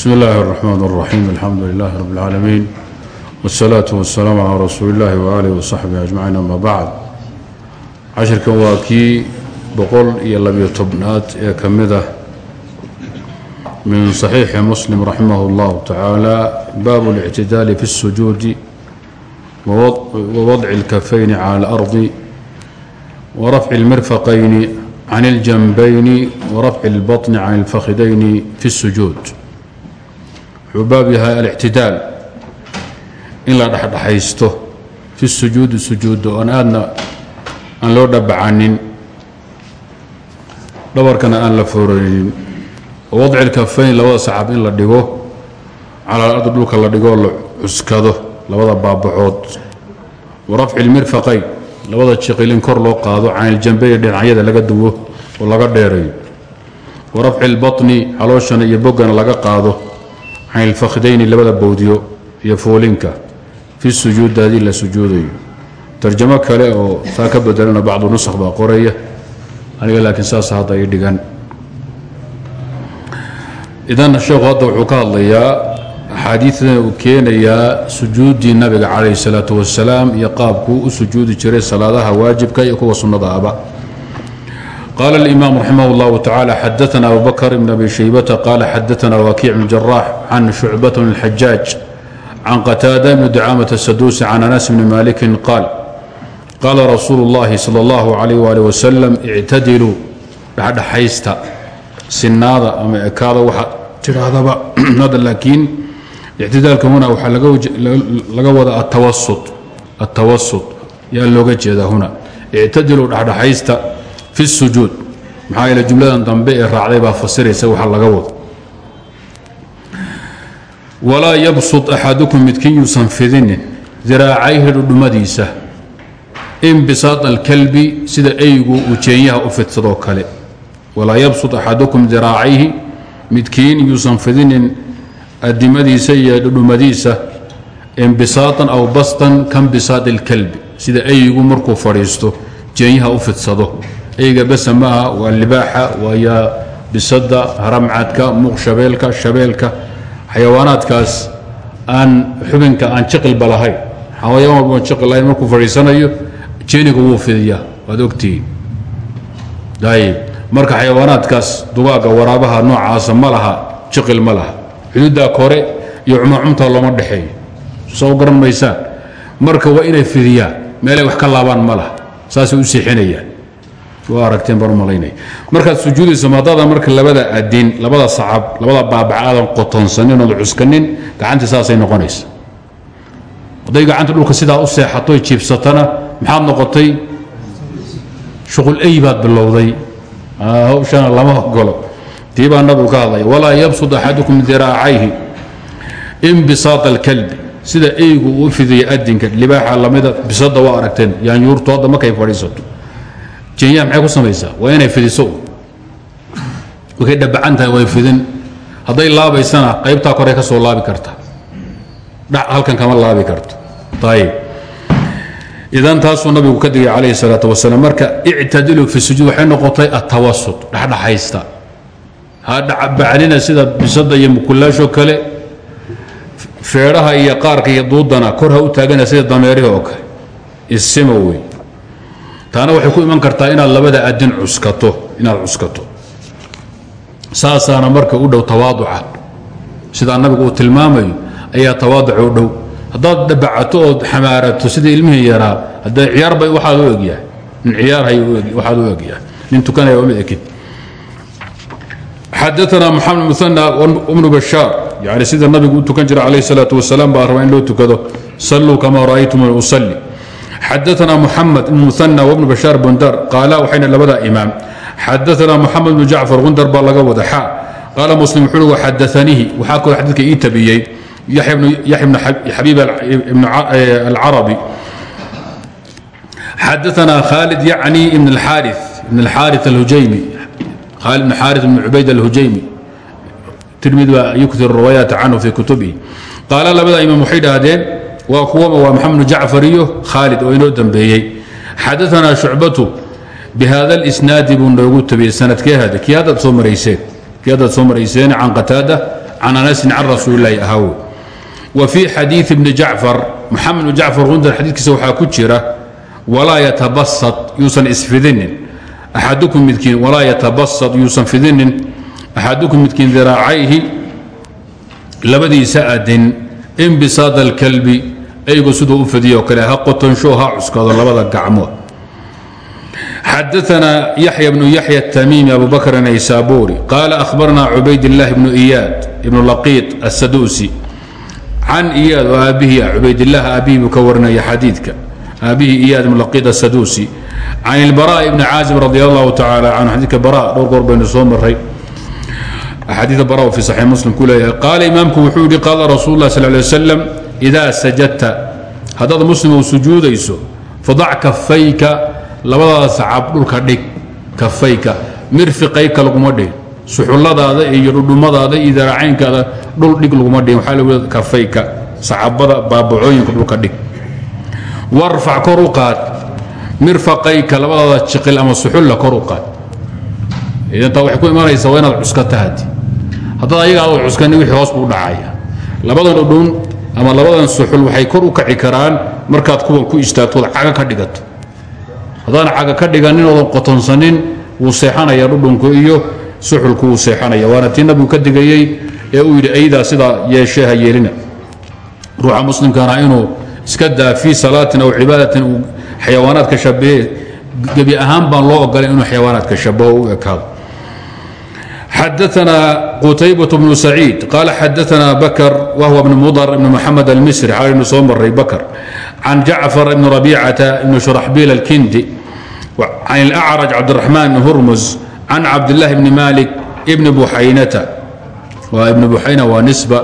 bsmi اllahi الرحmn الرaxيim alxamdu lilah rab اlcaalamiin wالsalaaةu waالsalaamu calى rasuuli اllahi waalih وsaxbihi ajmaciin ama bacd cashirkan waa kii boqol iyo labiyo tobnaad ee ka mid ah min صaxiixi muslim raximah اllahu tacaala baabu اlictidaali fi الsujuudi wawadci اlkafayni calى اlardi warafci اlmirfaqayni can اljanbayni warafci اlbaطni can اlfakhidayni fi الsujuud wuxuu baab yahay alictidaal. In la dhexdhexaysto fi sujuudi sujuudda oon aadna aan loo dhabacanin. Dhabarkana aan la fooraynin oo wadci lkafayn labada sacab in la dhigo. Calaa alardi dhulka la dhigoo la cuskado labada baabaxood wa rafci lmirfaqayn labada jiqil in kor loo qaado can iljambayni dhinacyada laga duwo oo laga dheerayo wa rafci lbaطni calooshana iyo boggana laga qaado can ilfakhdayni labada bowdyo iyo foolinka fi sujuud haddii la sujuudayo tarjamo kale oo taa ka bedelana bacdu nusakh baa qoraya aniga laakiin saas hadda ii dhigan idan sheekhu hadda wuxuu ka hadlayaa axaadiidan uu keenayaa sujuuddii nabiga calayhi salaatu wasalaam iyo qaabkuu u sujuudi jiray salaadaha waajibka iyo kuwa sunnada aba qال الإmام رحimه الله تعالى xdثna أبو بكر بن أbي شhيبة qال xdثna وكيع بن جراح عن شعبة بن الحجاج عن qتاadة بن دعاmة السدوسي عن أنس بن مالك qاaل qاla رsuuل اللhi صلى الله عليه وaلiه وسلم اعتdilوا dhexdhexaysta sinaada ama ekaada waxa tidhaahdaba hadda laakiin اctidaalka huna waxaa laga wada التawasط yaa looga jeeda huna اctadiluu dhexdhexaysta fi sujuud. Maxaa yeele jumladan dambe ee raacday baa fasiraysa waxa laga wado. Walaa yabsud axadukum midkiin yuusan fidinin diraacayhi dhudhumadiisa inbisaad alkalbi sida eygu uu jeenyaha u fidsadoo kale. Walaa yabsud axadukum diraacayhi midkiin yuusan fidinin adimadiisa iyo dhudhumadiisa inbisaatan aw bastan kanbisaad alkalbi sida eygu markuu fadhiisto jeenyaha u fidsado eyga basa maaha waa libaaxa waaya bisada haramcadka muuqshabeelka shabeelka xayawaanaadkaas aan xubinka aan jiqilba lahayn xayawaan walba jiqil lahayn markuu fadhiisanayo jeeniga wuu fidiyaa waad ogtihiin. Ayib marka xayawaanaadkaas dugaaga waraabaha noocaasa ma laha jiqil ma laha. Xuduuddaa kore iyo cumacumta looma dhexeeyo. Soo garan maysaan. Marka waa inay fidiyaan meelay wax ka laabaan ma laha. Saasay u siixinayaan markaad sujuudayso maadaada marka labada adin labada sacab labada baabac aadan qotonsanin ood cuskanin gacantii saasay noqonaysa. Hadday gacanta dhulka sidaa u seexatoy jiibsatana maxaad noqotay? Shuqul ey baad bilowday. Hawshana lama ogolo. Tii baa nabigu ka hadlaya walaa yabsud axadukum diraacayhi inbisaad alkalbi. Sida eygu uu fidiya adinka libaaxa lamida bisada waa aragteen yaanyuurtu markay fadhiisato jenya maxay ku samaysaa? Waa inay fidiso. Markay dhabacan way fidin. Hadday laabaysana qaybtaa kore ka soo laabi karta. Dhac halkan kama laabi karto. Ayib idan taasuu nabigu ka digay calayhi salaatu wasalaam. Marka ictadilu fi sujuud waxay noqotay atawasut dhexdhexaysta. Ha dhacbacnina sida bisada iyo mukulaashoo kale. Feedhaha iyo qaarka iyo duudana kor ha u taagana sida dameerihi oo kale. Isima wey taana waxay ku iman kartaa inaad labada adin cuskato inaad cuskato. Saasaana marka u dhow tawaaduca. Sidaa nabigu uu tilmaamayo ayaa tawaaduca u dhow. Haddaad dhabacato ood xamaarato sida ilmihii yaraa haddee ciyaarbay waxaad u egyahay nin ciyaarhay waxaad u egyahay nin tukanaya uma ekid xadaana moxamed muana bnu bashaar. Yani sida nabigu u tukan jira calayh salaatu wasalaam baa raba in loo tukado. Salluu kama ra'aytumuni usalli xadaana muxamed ibn muana wbnu bashaar bundar qaala waxayna labada imaam xadaana muxamed bnu jacfar gundar baa laga wada xa qaala muslim wuxuu xadaanihi waxaa kaloo xadiidka ii tabiyey yaxya bnu xabiib alcarabi xadaana khaalid yacni ibn اlxaari ibn اlxaari alhujaymi khaalid ibn xaari ibn cubayd alhujaymi tirmidi baa yuktir riwaayaata canhu fi kutubihi qaala labada imaam waxay dhahdeen waa kuwaba waa maxamed jacfar iyo khaalid oo inoo dambeeyey. Xadaanaa shucbatu bihada اlisnaadi buu noogu tabiyey sanadkee hada kii haddaad soo marayseen can qataada can anasin can rasuulilaahi ahaw wa fii xadiii bni jacfar maxamed bn jacfar gundar xadiikiisa waxaa ku jira walaa yatabasad yuusan isfidinin. Axadukum midkiin walaa yatabasad yuusan fidinin. Axadukum midkiin diraacayhi labadiisa adin inbisaad alkalbi eygu siduu u fidiyoo kale ha qotansho ha cuskado labada gacmood. Xadaanaa yaxya bnu yaxya tamiimi abu bakr naysaburi qaala ahbaranaa cubaydillahi bnu iyaad ibnu laqiid asadusi can iyaad oo aabbihii ah cubaydilah aabbihii buu ka warinaya xadiidka aabbihii iyaad ibnu laqiid asadusi can ilbaraai bni caazib radi allahu tacaala canhu xadiidka bara dhowr goor baynu soo maray axaadiida bara fii saxiix muslim ku leeyahay qaala imaamku wuxuu yidhi qaala rasuul lah sal lay waslam idaa sajadta haddaad muslim u sujuudayso fadac kafayka labadaada sacab dhulka dhig kafayka mirfiqayka laguma dhig suxulladaada iyo dhudhumadaada iyo daracaynkaada dhul dhig laguma dhigin waxaa lagu kafayka sacabada baabacooyinka dhulka dhig warfac kor u qaad mirfaqayka labadaada jiqil ama suxulla kor u qaad idantaa waxay ku imanaysaa waa inaad cuskata hadi haddaad ayaga cuskani wixii hoos buu dhacaya labadan dhudhun ama labadan suxul waxay kor u kaci karaan markaad kuwan ku istaagtood caga ka dhigato. Haddaan caga ka dhiganin oodan qotonsanin wuu seexanaya dhudhunku iyo suxulku wuu seexanaya waana tii nabigu ka digayey ee uu yidhi aydaa sidaa yeeshee ha yeelina. Ruuxa muslimkana inuu iska daa fii salaatin aw cibaadatin uu xayawaanaadka shabahe gebi ahaan baan loo ogolay inuu xayawaanaadka shabaho u ekaado xadaana qutaybaة bnu saciid qaala xadaana bakr wahwa bn mudr ibn mxamed almisri xalaynu soo maray bakr can jacfar ibn rabicata ibn shuraxbiil alkindi can اlأcraj cabdiraxmaan bn hurmus can cabdاllahi bni malik ibni buxaynata waa ibn buxayna waa nisba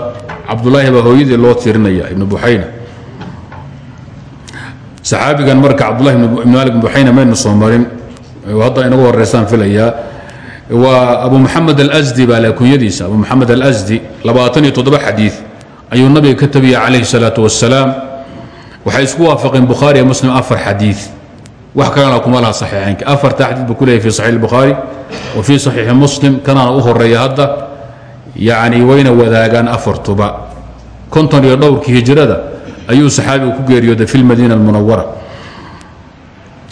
cabdulaahi baa hooyadii loo tirinaya ibn buxayna saxaabigan marka cabdulahi ibn malik ibn buxayna maynu soo marin hadda inagu horeysaan filayaa waa abu maxamed alsdi baa kunyadiisa. Abu maxamed alsdi labaatan iyo toddoba xadiid ayuu nabiga ka tabiyey calayhi salaatu wasalaam waxay isku waafaqeen bukhaari iyo muslim afar xadiid wax kalena kuma laha saxiixaynka afarta xadiid buu ku leeyahy fi saxiix bukhaari wa fii saxiixi muslim kanaana u horreeya hadda yacni wayna wadaagaan afartuba. Konton iyo dhowrkii hijrada ayuu saxaabigu ku geeriyooday fi lmadiina almunawara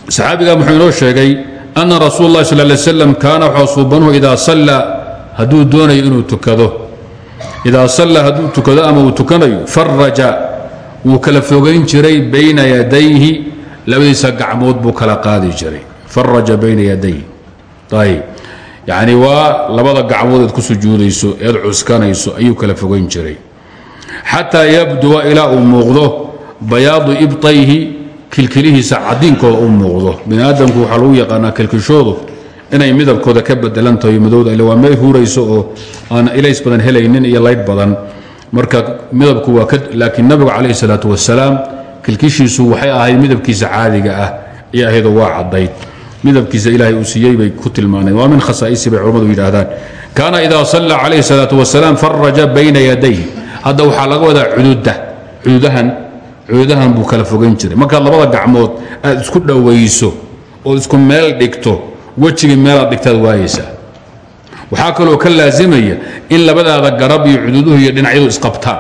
saxaabiga inoo sheegay ana rasuul اlahi sal lay slam kaana waxaa suubanuhu idaa sallaa hadduu doonayo inuu tukado idaa sallaa hadduu tukado ama uu tukanayo faraja wuu kala fogayn jiray bayna yadayhi labadiisa gacmood buu kala qaadi jiray faraja bayna yadayhi ayb yacni waa labada gacmood eed ku sujuudayso eed cuskanayso ayuu kala fogayn jiray xataa yabduwa ilaa uu muuqdo bayaadu ibطayhi kilkilihiisa cadiinkooda u muuqdo. Bini aadamku waxaa lagu yaqaanaa kilkishoodu inay midabkooda ka bedelantahay madowda ile waa meel huurayso oo aan ilays badan helaynin iyo laydh badan. Marka midabku waa laakiin nabigu calayhi salaatu wasalaam kilkishiisu waxay ahayd midabkiisa caadiga ah iyo ahaydoo waa caddayd. Midabkiisa ilaahay uu siiyey bay ku tilmaaneen. Waa min khasaa'isi bay culammadu yidhaahdaan. Kaana idaa salla calayhi salaatu wasalaam faraja bayna yadayh hadda waxaa laga wadaa cududa cududahan cududahan buu kala fogayn jiray. Markaad labada gacmood aad isku dhowayso ood isku meel dhigto wejigii meelaad dhigtaad waayaysaa waxaa kaloo ka laasimaya in labadaada garab iyo cududuhu iyo dhinacyadu isqabtaan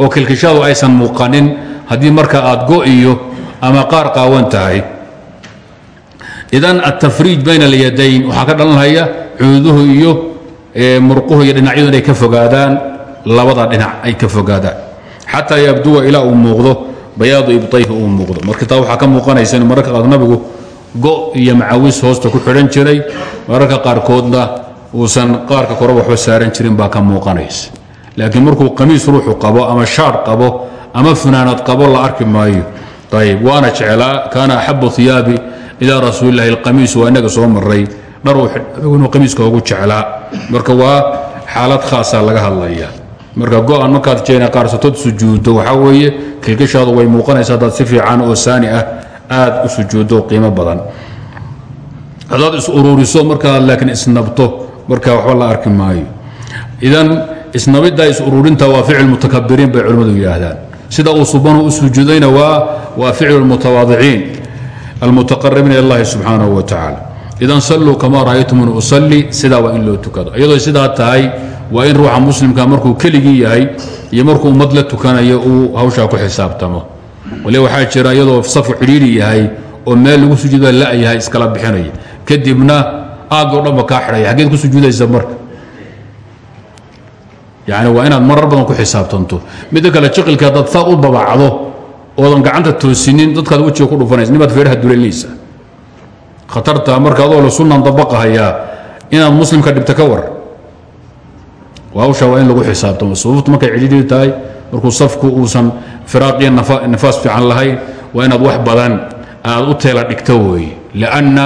oo kilkishadu aysan muuqanin haddii marka aad go-iyo ama qaar qaawan tahay. Idan altafriij bayna alyadayn waxaa ka dhalanhaya cududuhu iyo murquhu iyo dhinacyadu inay ka fogaadaan labada dhinac ay ka fogaadaan xataa yabduwa ilaa uu muuqdo bayaadu ibطayhi uu muuqdo. Marka taa waxaa ka muuqanaysa in mararka go iyo macawis hoosta ku xidhan jiray mararka qaarkoodna uusan qaarka kore waxba saaran jirin baa ka muuqanaysa. Laakiin markuu qamiis ruuxu qabo ama shaar qabo ama funaanad qabo la arki maayo ayb waana jeclaa kaana axabu iyaabi ilaa rasuuli lahi alqamiis waa inaga soo maray dharuu inuu qamiiska ugu jeclaa. Marka waa xaalad khaasaa laga hadlaya marka go-an markaad jeena qaarsatood sujuuddo waxaa weeye kilkishaadu way muuqanaysa haddaad si fiican oo saani ah aad u sujuuddo qiimo badan. Haddaad is ururiso markaad laakiin isnabto marka waxba la arki maayo. Idan isnabidda is ururinta waa ficil mutakabiriin bay culimmadu yidhaahdaan. Sida uu subanu u sujuudayna waa waa ficlu lmutawaadiciin almutaqaribiina ila allahi subxaanahu wa tacaala idan salluu kamaa ra'aytumuni usalli sidaa waa in loo tukado. Iyadoo sidaa tahay waa in ruuxa muslimka markuu keligii yahay iyo markuu ummad la tukanayo uu hawshaa ku xisaabtamo. Wali waxaa jira iyadoo safu cidhiiri yahay oo meel lagu sujuuda la'yahay iskala bixinaya kadibna aagoo dhanba kaa xidhaya xaggeed ku sujuudaysa marka. Yani waa inaad marar badan ku xisaabtanto. Midda kale jiqilka haddaad saa u dabacdo oodan gacanta toosinin dadkaad wejiga ku dhufanaysa nimaad feeraha dulanaysa khatarta marka adoo la sunnan dabaqahayaa inaad muslimka dhibta ka war hawsha in lagu xisaabtamo sababtu markay cidhiidhi tahay markuu safku uusan firaaq iyo nafaas fiican lahayn waa inaad wax badan aad u teela dhigto weeye. Lianna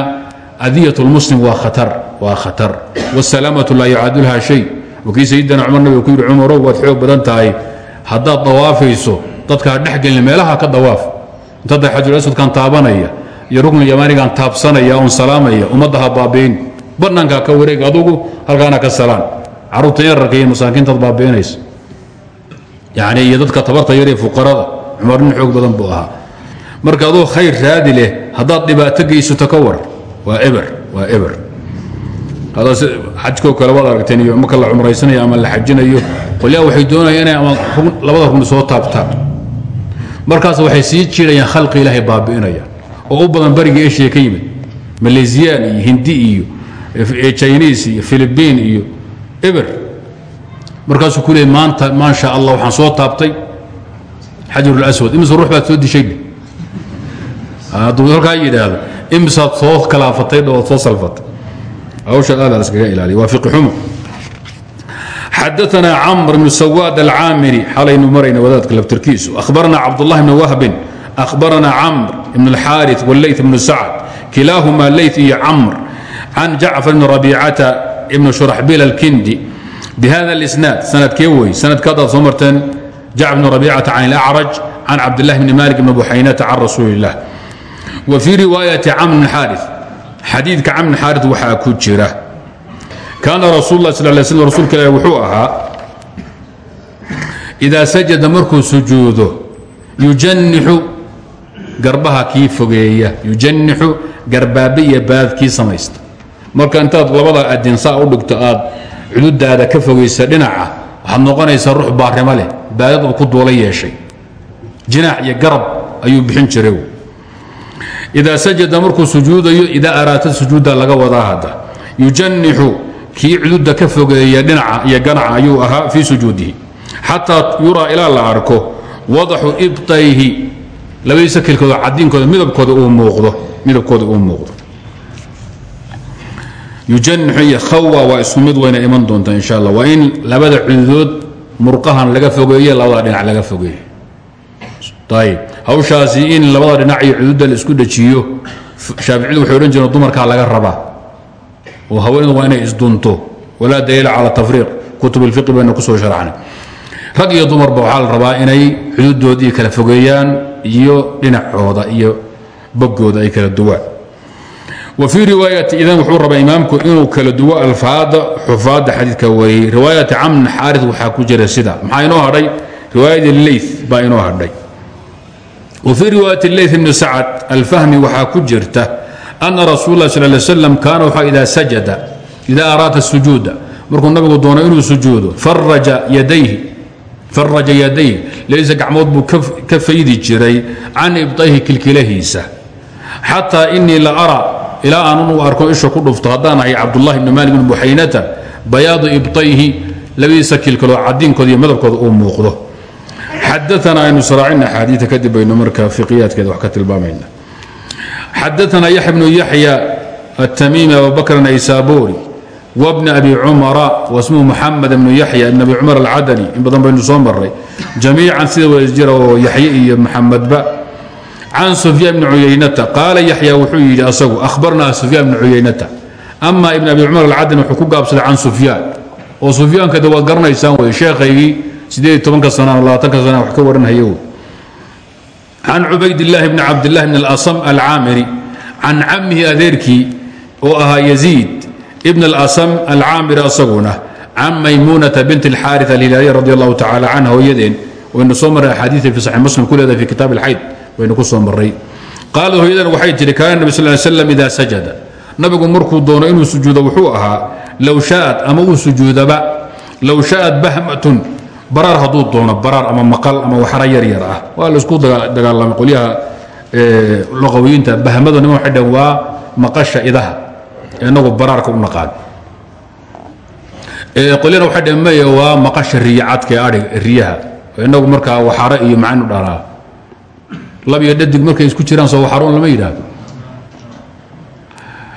adiyat lmuslim waa khatar waa khatar. Wsalaamatu laa yucaadulha shay. Wakii sayidina cumar nabiga ku yidhi cumarow waad xoog badan tahay. Haddaad dawaafayso dadka ha dhexgelin meelaha ka dawaaf. Intada xajul aswadkan taabanaya iyo rukni yamaanigan taabsanaya oon salaamaya ummadda ha baabi'in. Bannaankaa ka wareeg adugu halkaana ka salaan carruurta yararka iyo masaakiintaad baabi'inaysa yacni iyo dadka tabarta yar ee fuqarada. Cumar nin xoog badan buu ahaa. Marka adoo khayr raadi leh haddaad dhibaato geysato ka war waa eber waa eber. Xajko kale waad aragteen iyo marka la cumraysanayo ama la xajinayo. Qolyaa waxay doonayaan inay ama labada rugni soo taabtaan. Markaas waxay sii jirayaan khalqi ilaahay baabi'inayaan. Oo u badan bariga eshiya ka yimid. Maleysiyaan iyo hindi iyo jiniis iyo filibiin iyo eber markaasuu ku leey maanta maasha allah waxaan soo taabtay xajarulaswad imise ruux baad soo dishay hadduu halkaa yidhaahdo imisaad soo kalaafatay ood soo salfatay hawsha aada iskaga ilaaliya waa fiqi xumo xadaثna cmr bn sawaad alcaamiri xalaynu marayna wadaadka laftirkiisu akhbarana cabdالlah bn wahbin akhbarana camr bn اlxaariث wاleyث bn sacd kilaahuma leyث iyo camr can jacfar bn rabicata ibn shuraxbil alkindi bhada اlisnaad sanadkee wey sanadka haddaad soo marteen jacfar bn rabicata can اlacraj can cabdillahi bni malik bn buxaynata can rasuuli اllah wa fii riwaayati camr bn xaariث xadiidka camr bn xaariث waxaa ku jira kaana rasul lah sal lay slm rsulka ilahi wuxuu ahaa idaa sajada markuu sujuudo yujanixu garbaha kii fogeeya yujanixu garbaabe iyo baad kii samaysta marka intaad labada adinsaa u dhigto aad cududaada ka fogaysa dhinaca waxaad noqonaysaa ruux baarimo leh baadad uu ku duula yeeshay. Jinaax iyo garab ayuu bixin jiray idaa sajada markuu sujuudayo idaa araata sujuudda laga wadaa hadda yujanixu kii cududa ka fogeeya dhinaca iyo ganaca ayuu ahaa fii sujuudihi. Xataa yuraa ilaa la arko wadaxu ibtayhi labadiisa kilkooda muuqdo midabkooda uu muuqdo yujanixu iyo khawa waa isku mid wayna iman doontaa insha allah waa in labada cududood murqahan laga fogeeye labada dhinac laga fogeeye ayib hawshaasi in labada dhinac iyo cududa la isku dhajiyo shaaficiyadu waxay odhan jireen dumarkaa laga rabaa oo haweenadu waa inay isdunto walaa daliila cala tafriiq kutub اlfiqi baynu ku soo sharxnay rag iyo dumarba waxaa la rabaa inay xuduudoodii kala fogeeyaan iyo dhinacooda iyo bogooda ay kala duwaan wa fii riwaayati idan wuxuu rabaa imaamku inuu kala duwo alfaada xufaadda xadiidka wariyey riwaayati camn xaari waxaa ku jira sida maxaa inoo hadhay? Riwaayadii leyth baa inoo hadhay. Wa fii riwaayati leyth ibni sacad alfahmi waxaa ku jirta ana rasuul lah sal slam kaana waxaa idaa sajada idaa araada sujuuda. Markuu nabigu doono inuu sujuudo faraja yadayhi leysa gacmood buu ka faydi jiray can ibطayhi kilkilahiisa. Xataa inii la ara ilaa aanunugu arko isha ku dhufto haddaan ahay cabdulahi bni maali bn buxaynata bayaadu ibtayhi labadiisa kilkaloo cadiinkooda iyo madabkooda uu muuqdo. Xadaana aynu saraacin axaadiia kadib baynu marka fiqiyaadkeeda wax ka tilmaamayna xadaana yaxya bnu yaxya atamiimi abubakr naysaburi wbn abi cumara wasmuhu muxamed bnu yaxya ibn abi cumar alcadani in badan baynu soo maray jamiican sida wajira oo yaxye iyo maxamedba can sufyaan bni cuyaynata qaala yaxya wuxuu yidhi asagu ahbarnaa sufyaan bni cuyaynata ama ibn abi cumar alcadani wuxuu ku gaabsaday can sufyaan oo sufyaanka de waad garanaysaan wey sheekhaygii sideed tobanka sana labaatanka sana wax ka waranhaye wey can cubaydillahi bni cabdillahi bn alasam alcaamiri can cammihi adeerkii oo ahaa yaziid ibn alasam alcaamiri asaguna can maymuunata bint alxaarit alhilaaliya radi allahu tacala canha hooyadeen waynu soo marray axaadiia fi saxi muslim ku leedahay fi kitaab alxayd waynu ku soo marray. Qaalad hooyadeen waxay tihi kaana nebi sal slam ida sajada. Nabigu markuu doono inuu sujuudo wuxuu ahaa low shaa'ad ama uu sujuudaba low shaaءat bahmatun. Baraar hadduu doono baraar ama maqal ama waxara yar yar ah. Waa la isku dagaalamay qolyaha luqawiyiinta. Bahmadu nima waxay dhaheen waa maqasha idaha. Inagu baraarka u naqaan. Qolyana waxay dhaheen maya waa maqasha riyacadka ee adhiga riyaha. Inagu markaa waxaro iyo macanu dhalaa lab iyo dhadig markay isku jiraan soo waxaroon lama yidhaahdo.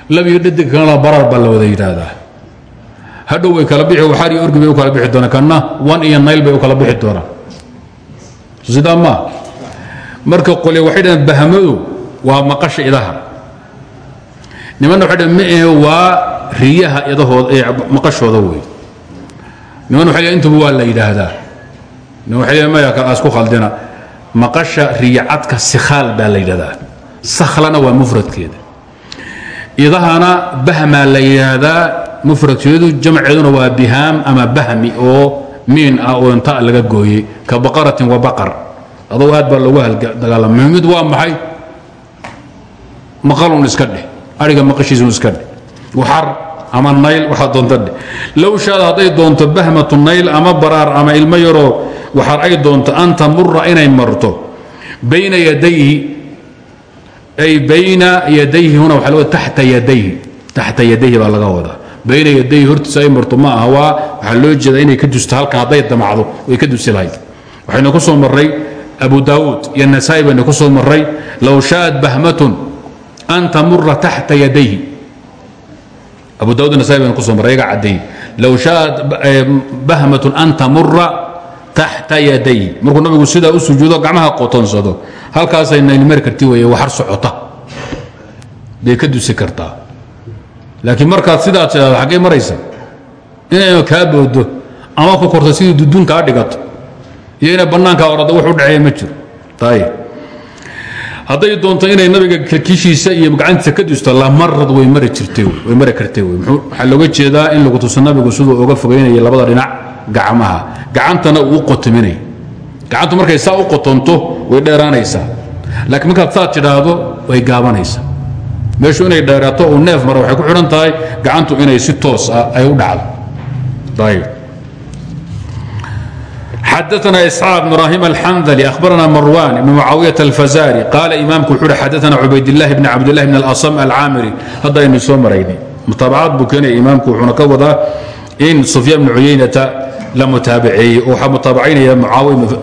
Lab iyo dhadig kanala baraar baa la wada yidhaahdaa. Hadhow way kala bixi waxaar iyo orgi bay u kala bixi doonaan. Kanna wan iyo nayl bay u kala bixi doonaan. Sidaa maa marka qole waxay dhaheen bahmadu waa maqasha idaha. Nimanna waxay dhaheen mae waa riyaha idahooda ee maqashooda wey nimanna waxay dhaheen intuba waa la yidhaahdaa. Niman waxay dhaheen maya kaas ku khaldina maqasha riyacadka sikhaal baa la yidhahdaa. Sakhlana waa mufradkeeda. Idahana bahmaa la yidhaahdaa mufradkeedu jamceeduna waa bihaam ama bahmi oo miin ah oo inta laga gooyey ka baqaratin wa baqar. Adoo aad baa loogu dagaalama. Muhimid waa maxay? Maqalun iska dheh. Ariga maqashiisun iska dheh. Waxar ama nayl waxaa doonta dheh. Low shaada hadday doonto bahmatu nayl ama baraar ama ilmo yaroo waxaar ay doonto an tamura inay marto bayna yadayhi ay bayna yadayhi huna waxa laga taxta yadayhi. Taxta yadayhi baa laga wadaa. Bayna yadayhi hortiisa ay marto ma aha waa loo jeedaa inay ka dusto halkan hadday damacdo way ka dusi lahayd. Waxaynu ku soo marray abu daawuud iyo nasaa-i baynu ku soo marray low shaaءat bahmatun an tamura taxta yadayhi. Abu daawud nasaa-i baynu ku soo marray iyaga caddeeyey low shaaءat bahmatun an tamura taxta yadayhi markuu nabigu sidaa u sujuudo gacmaha qotonsado. Halkaasay naylmari karti weeye waxar socota. Bay ka dusi kartaa. Laakiin markaad sidaa tidhahdo xaggay maraysa inayna kaa boodo ama ku korto sidii duduun kaa dhigato iyo inay bannaankaa orada wax u ma jiro. Tay hadday doonto inay nabiga kilkishiisa iyo gacantiisa ka dusto lamarad way mari jirtay way mari kartay wey waxaa looga jeedaa in lagu tuso nabigu siduu uga fogaynaya labada dhinac gacmaha. Gacantana uu qotominay gacantu markay saa u qotonto way dheeraanaysaa. Laakiin markaad saa tidhaahdo way gaabanaysaa. Meeshu inay dheeraato uu neef mara waxay ku xidhan tahay gacantu inay si toos ah ay u dhacdo. Xadana isxaaq ibraahim alxandli ahbarana marwan ibn mucaawiyat alfazari qaala imaamku wuxuu uhi xadana cubaydillahi bni cabdillahi bn alasam alcaamiri. Hadda aynu soo maraynay mutaabacaad buu keenaya imaamku wuxuuna ka wadaa in sufyaan bni cuyaynata la mutaabaceeyey oo waxaa mutaabacaynaya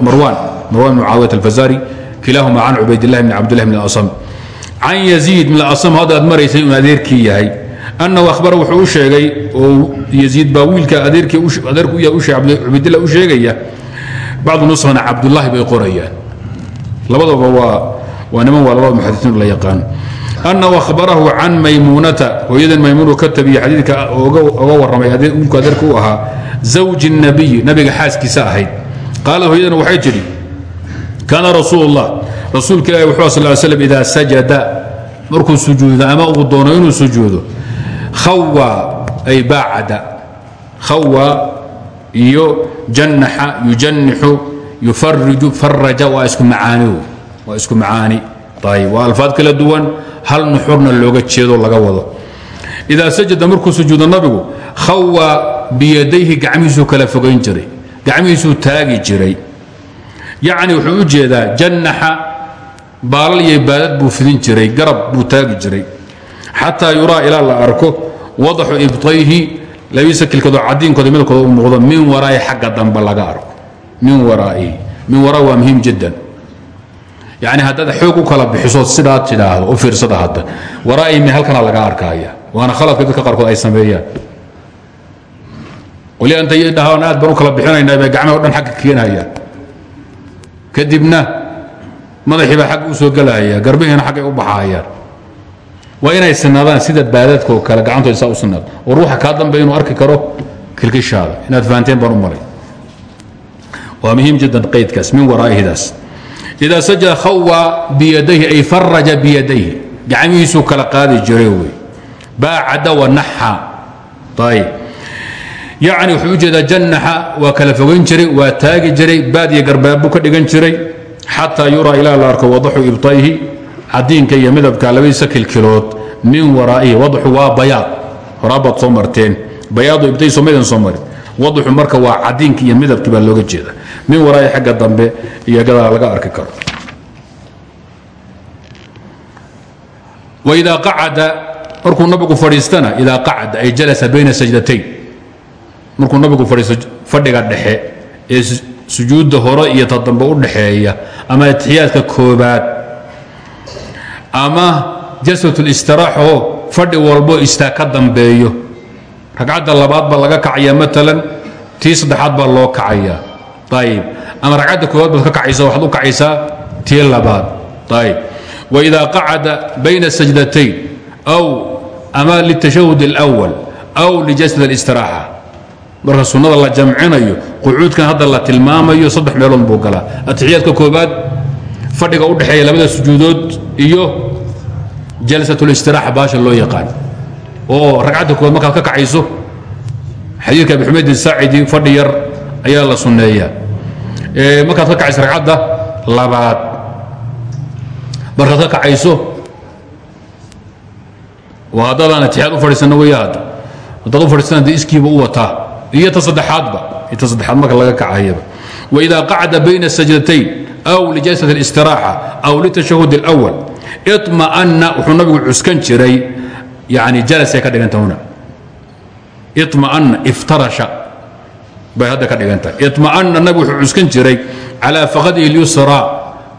marwan marwan bn mucaawiyat alfazari kilahuma can cubaydillahi bn cabdillahi bn alasm can yaziid bn asm hadda aad maraysay inuu adeerkii yahay annahu ahbara wuxuu u sheegay oo yaziid baa wiilka adeerkii adeerku yahay cubaydillah u sheegaya bacdu nuskhana cabdullaahi bay qorayaan labadaba waa waa niman waa labada muxadisiin la yaqaan annahu ahbarahu can maymuunata hooyadan maymuunu ka tabiye xadiidka oga warramay wiilku adeerka u ahaa zawji nabiyi nabiga xaaskiisa ahayd. Qaala hooyadana waxay tidhi kaana rasuul اllah rasuulka ilahi wuxuu sal slm idaa sajada markuu sujuudo ama uu doono inuu sujuudo khawa ay baacada khawa iyo jannaxa yujanixu yufariju faraja waa isku macaani waa isku macaani. Ayb waa alfaad kala duwan hal nuxurna looga jeedo laga wado. Idaa sajada markuu sujuudo nabigu khawa biyadayhi gacmihiisuu kala fogayn jiray gacmihiisuu taagi jiray. Yacni wuxuu u jeedaa jannaxa baalal iyo baadad buu fidin jiray garab buu taagi jiray. Xataa yuraa ilaa la arko wadaxu ibtayhi labiisa kilkadoo cadiinkooda midabkooda u muuqdo min waraa'i xagga dambe laga arko. Min waraa'ihi min waraa waa muhiim jiddan. Yacni haddaad xoog u kala bixisood sidaa tidhaahdo u fiirsada hadda. Waraa'ihi mi halkana laga arkaya waana khaladka dadka qaarkood ay sameeyaan qolya intay dhahaan aad baan u kala bixinaynaa bay gacmaha o dhan xagga keenayaan kadibna madaxii baa xagga u soo gelaya garbihiina xaggay u baxaayaan. Waa inay sinaadaan sida baadadka oo kale gacantooda saa u sinaado oo ruuxa kaa dambe inuu arki karo kilkishaada inaad fahanteen baan u maray. Waa muhiim jiddan qaydkaas min waraa'ihidaas. Idaa sajada khawa biyadayhi ay faraja biyadayhi. Gacmihiisuu kala qaadi jiray wey baacada wanaxa ayib yacni wuxuu u jeedaa jannaxa waa kala fogayn jiray waa taagi jiray baad iyo garbaabuu ka dhigan jiray xataa yuraa ilaa la arko wadaxu ibtayhi cadiinka iyo midabka labadiisa kilkilood min waraa'ihi wadaxu waa bayaad. Horaabaad soo marteen. Bayaadu somaydan soo marin. Marka waa cadiinki iyo baa looga jeeda min waraa'i xagga dambe iyo gadaa laga arki karo. Waidaa qacada markuu nabigu fadhiistana idaa qacada ay jalasa bayna sajdatayn markuu nabigu fadhiisto fadhiga dhexe ee sujuudda hore iyo ta dambe u dhaxeeya ama atixiyaadka koobaad ama jalsatulistiraxoo fadhi walbo istaa ka dambeeyo ragcadda labaad baa laga kacaya maalan tii saddexaad baa loo kacaya ayib ama ragcadda koobaad baad ka kacaysa waxaad u kacaysaa tii labaad ayib waidaa qacada bayna sajdatayn aw ama litashahud اlأwal aw lijasad اlistiraaxa marka sunnada la jamcinayo qucuudkan hadda la tilmaamayo saddex meelood buu galaa. Atixiyaadka koobaad fadhiga u dhexeeya labada sujuudood iyo jalsatulistiraxa baasha loo yaqaan. Oo ragcadda koobaad markaad ka kacayso xadiidka abi xumayd saacidi fadhi yar ayaa la sunneeyaa. Markaad ka kacayso ragcadda labaad markaad ka kacayso waa haddadaan atixiyaad u fadhiisana weya hadda haddaad u fadhiisana dee iskiiba u wataa iyo ta saddexaadba iyo ta saddexaad marka laga kacayaba waidaa qacda bayna sajdatayn aw lijalsat اlistiraaxa aw litashahud اlأwal iطma'ana wuxuu nabigu cuskan jiray yani jalasay ka dhiganta huna iطma'ana iftarasha bay hadda ka dhigan tahay iطma'ana nabigu wuxuu cuskan jiray calaa fakadihi اlyusra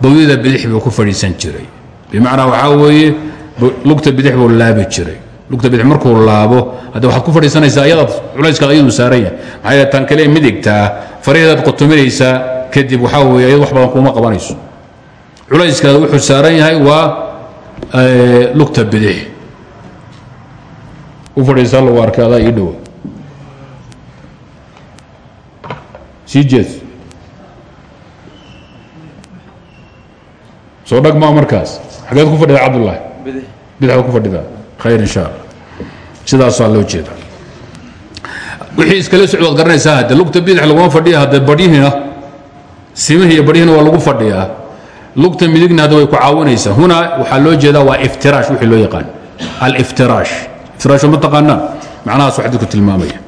bawdida bidix buu ku fadhiisan jiray bimacnaa waxaa weeye lugta bidix buu laabi jiray lugta bidix markuu laabo hadda waxaad ku fadhiisanaysaa ayadaad culayskaada iyadu saaran yahay maxaa yeele tan kale midigtaa faraheedaad qotominaysaa kadib waxaa weeye ayad wax badan kuuma qabanayso. Culayskaada wuxuu saaran yahay waa lugta bidix u fadhiisaa lagu adaa ii dhowa sii soo dhag maa markaas. Xageed ku fadhida cabdullaahi? Bidixda ku fadhida khayr insha allah. Sidaasaa loo jeeda wixii iskala socd waad garanaysaa hadde lugta bidix laguma fadhiya hadde badhihina simihii iyo badhihina waa lagu fadhiyaa. Lugta midigna hadda way ku caawinaysaa. Huna waxaa loo jeedaa waa iftiraash wixii loo yaqaan. Aliftiraash iftiraasho ma taqaanaan? Macnahaas wax dadku tilmaamaya.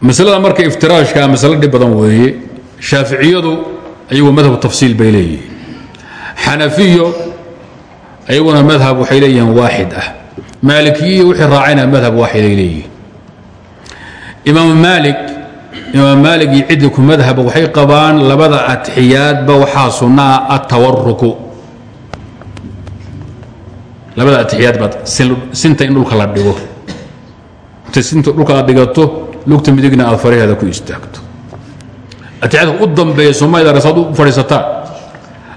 Masalada marka iftiraashka masalo dhib badan weeye. Shaaficiyadu ayagu madhabu tafsiil bay leeyihiin. Xanafiyo ayaguna madhab waxay leeyihiin waaxid ah. Maalikiyiyo wixii raacayna madhab waaxiday leeyihiin. Imaam maalik imaam maalig iyo ciddi waxay qabaan labada atixiyaadba waxaa sunnaa atawaruku labada atixiyaadba sinta in dhulka dhigo. Inta sinta dhulka aad dhigato lugta midigna aad ku istaagto. Atixiyaadka u dambeeya soomaalida saad u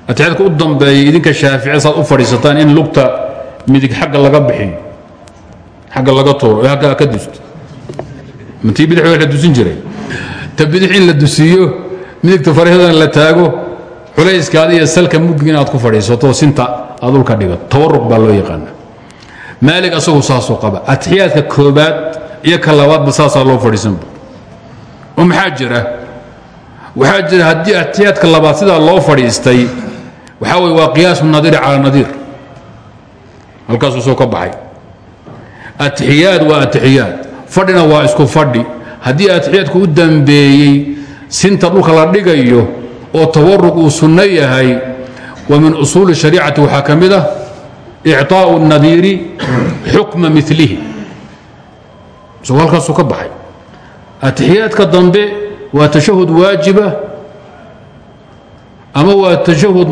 atixiyaadka u dambeeya idinka shaafici saad u fadhiisataan in lugta midig xagga laga bixiyo xagga laga tuuro ee ka dusto mantii bidix waa la dusin jiray? Ta la dusiiyo midigta faraheedana la taago culayskaada iyo salka muggi inaad ku fadhiisato sinta aad dhulka dhigato tawaruq baa loo yaqaana maalig asagu saasuu qaba. Atixiyaadka koobaad iyo ka labaadba loo fadhiisanba oo maxaa jira waxaa jira haddii labaad sidaa loo fadhiistay waxaa weye waa qiyaasu nadiiri calaa nadiir. Halkaasuu soo ka baxay. Atixiyaad waa atixiyaad fadhina waa isku fadhi. Haddii atixiyaadku u dambeeyey sinta dhulka la dhigayo oo tawaruq uu sunno yahay wa min usuuli shariicati waxaa ka mid ah icطaa'u nadiiri xukma milihi isagoo halkaasuu ka baxay. Atixiyaadka dambe waa tashahud waajiba ama waa tashahud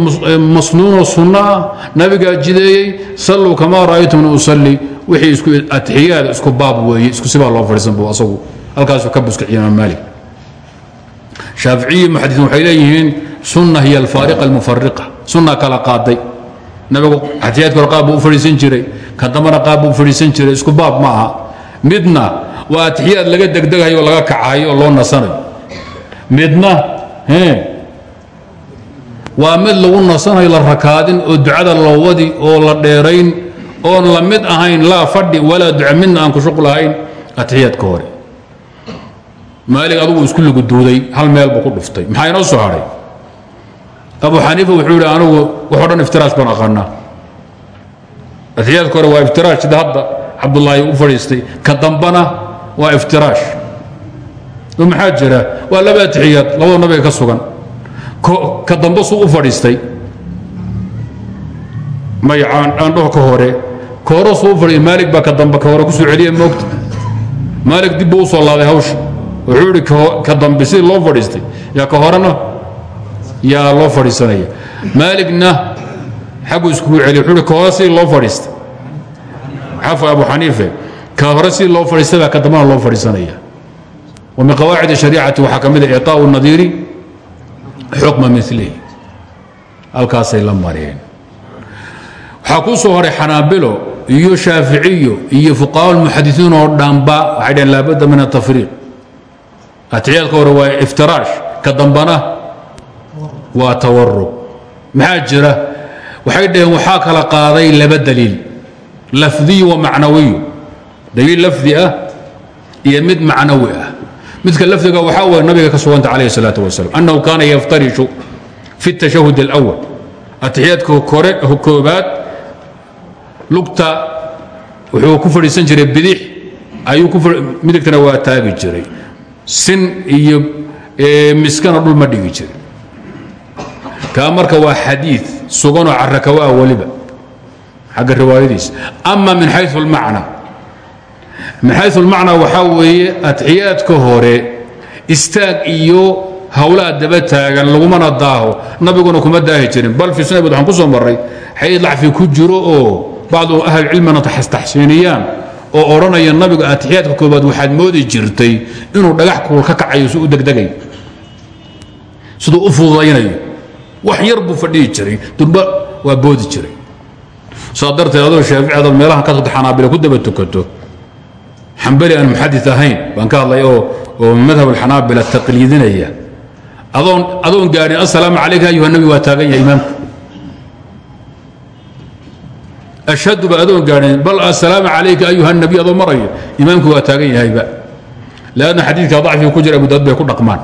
masnuunoo sunno ah nabigaa jideeyey salluu kamaa ra'aytumni usalli. Wixii isku atixiyaad isku baab weeye isku sibaa loo fadhiisan buu asagu. Halkaasuu ka buskiciy imaam maalik. Shaaficiyi muxadiiin waxay leeyihiin sunna hiya alfaariqa almufariqa sunna kala qaaday. Nabigu atixiyaadka hore qaab buu u jiray. Ka dambana qaab buu u jiray. Isku baab ma aha. Midna waa atixiyaad laga degdegayo laga kacayo oo loo nasanayo. Midna waa mid lagu nasanayo la rakaadin oo ducada la wadi oo la dheerayn oon la mid ahayn laa fadhi walaa duca midna aan ku shuq lahayn atixiyaadka hore. Maalig adugu isku luguduuday hal meel buu ku dhuftay. Maxaa inoo soo hadhay abu xaniifa wuxuu yidhi anigu waxoo dhan iftiraash baan aqaanaa. Atixiyaadka hore waa iftiraash sida hadda cabdullaahi u fadhiistay. Ka dambana waa iftiraash maxaa jira? Waa laba atixiyaad labada nabiga ka sugan ka dambe suu u fadhiistay. May aandhaho ka hore. Ka hore suu u fadhiistay. Maalig baa ka dambe ka hore ku soo celiya moogta. Maalig dib buu u soo laaday hawsha. Wuxuu idhi ka dambe sidii loo fadhiistay. Yaa ka horena yaa loo fadhiisanaya. Maaligna xagguu iskugu celiy wuxuu ihi ka hore sidii loo fadhiistay. Xafa abu xaniife ka hore sidii loo fadhiistay baa ka dambena loo fadhiisanaya. Wa min qawaacid shariicati waxaa ka mid a icaau nadiiri xukma milihi halkaasay la mareen. Waxaa kuu soo horay xanaabilo iyo shaaficiyo iyo fuqahaa lmuxadisiin oo dhanba waxay dhaheen laabudda min atafriiq atixiyaadka hore waa iftiraash ka dambana waa tawarug maxaa jira? Waxay dhaheen waxaa kala qaaday laba daliil lafdiyu wa macnawiyu. Daliil lafdi ah iyo mid macnawi ah midka lafdiga waxaa way nabiga ka suganta calayh الsalaaة wasalam annahu kaana yaftarishu fi الtashahud اlأwal atixiyaadka kore koobaad lugta wuxuu ku fadhiisan jiray bidix ayuu midigtana waa taagi jiray sin iyo miskana dhul ma dhigi jiray kaa marka waa xadiid suganoo carakawaa weliba xagga riwaayadiisa ama min xayu اlmacna اlmacnaa waxaa weeye atixiyaadka hore istaag iyo hawlaa daba taagan lagumana daaho. Nabiguna kuma daahi jirin. Bal fii sunabid waxaan ku soo marray xadiid lacfi ku jiro oo bacdu ahlilcilmina taxsiiniyaan oo odhanaya nabigu atixiyaadka koobaad waxaad moodi jirtay inuu dhagax kuul ka kacayo si u degdegay. Siduu u fududaynayo wax yar buu jiray. Durba waa boodi jiray. Saa darteed adoo shaafici meelahan ka xanaabila ku daba tukato xambali aan muxadid ahayn baan ka hadlay oo madhab alxanaabila taqliidinaya. Adoon gaadhin assalaamu calayka ayuha nabi waa taagan yahay imaamku. Ashhadu ba adoon gaadhin bal assalaamu calayka ayuha nabi adoo maraya imaamku waa taagan yahayba leanna xadiidka dacfiga ku jira daud bay ku dhaqmaan.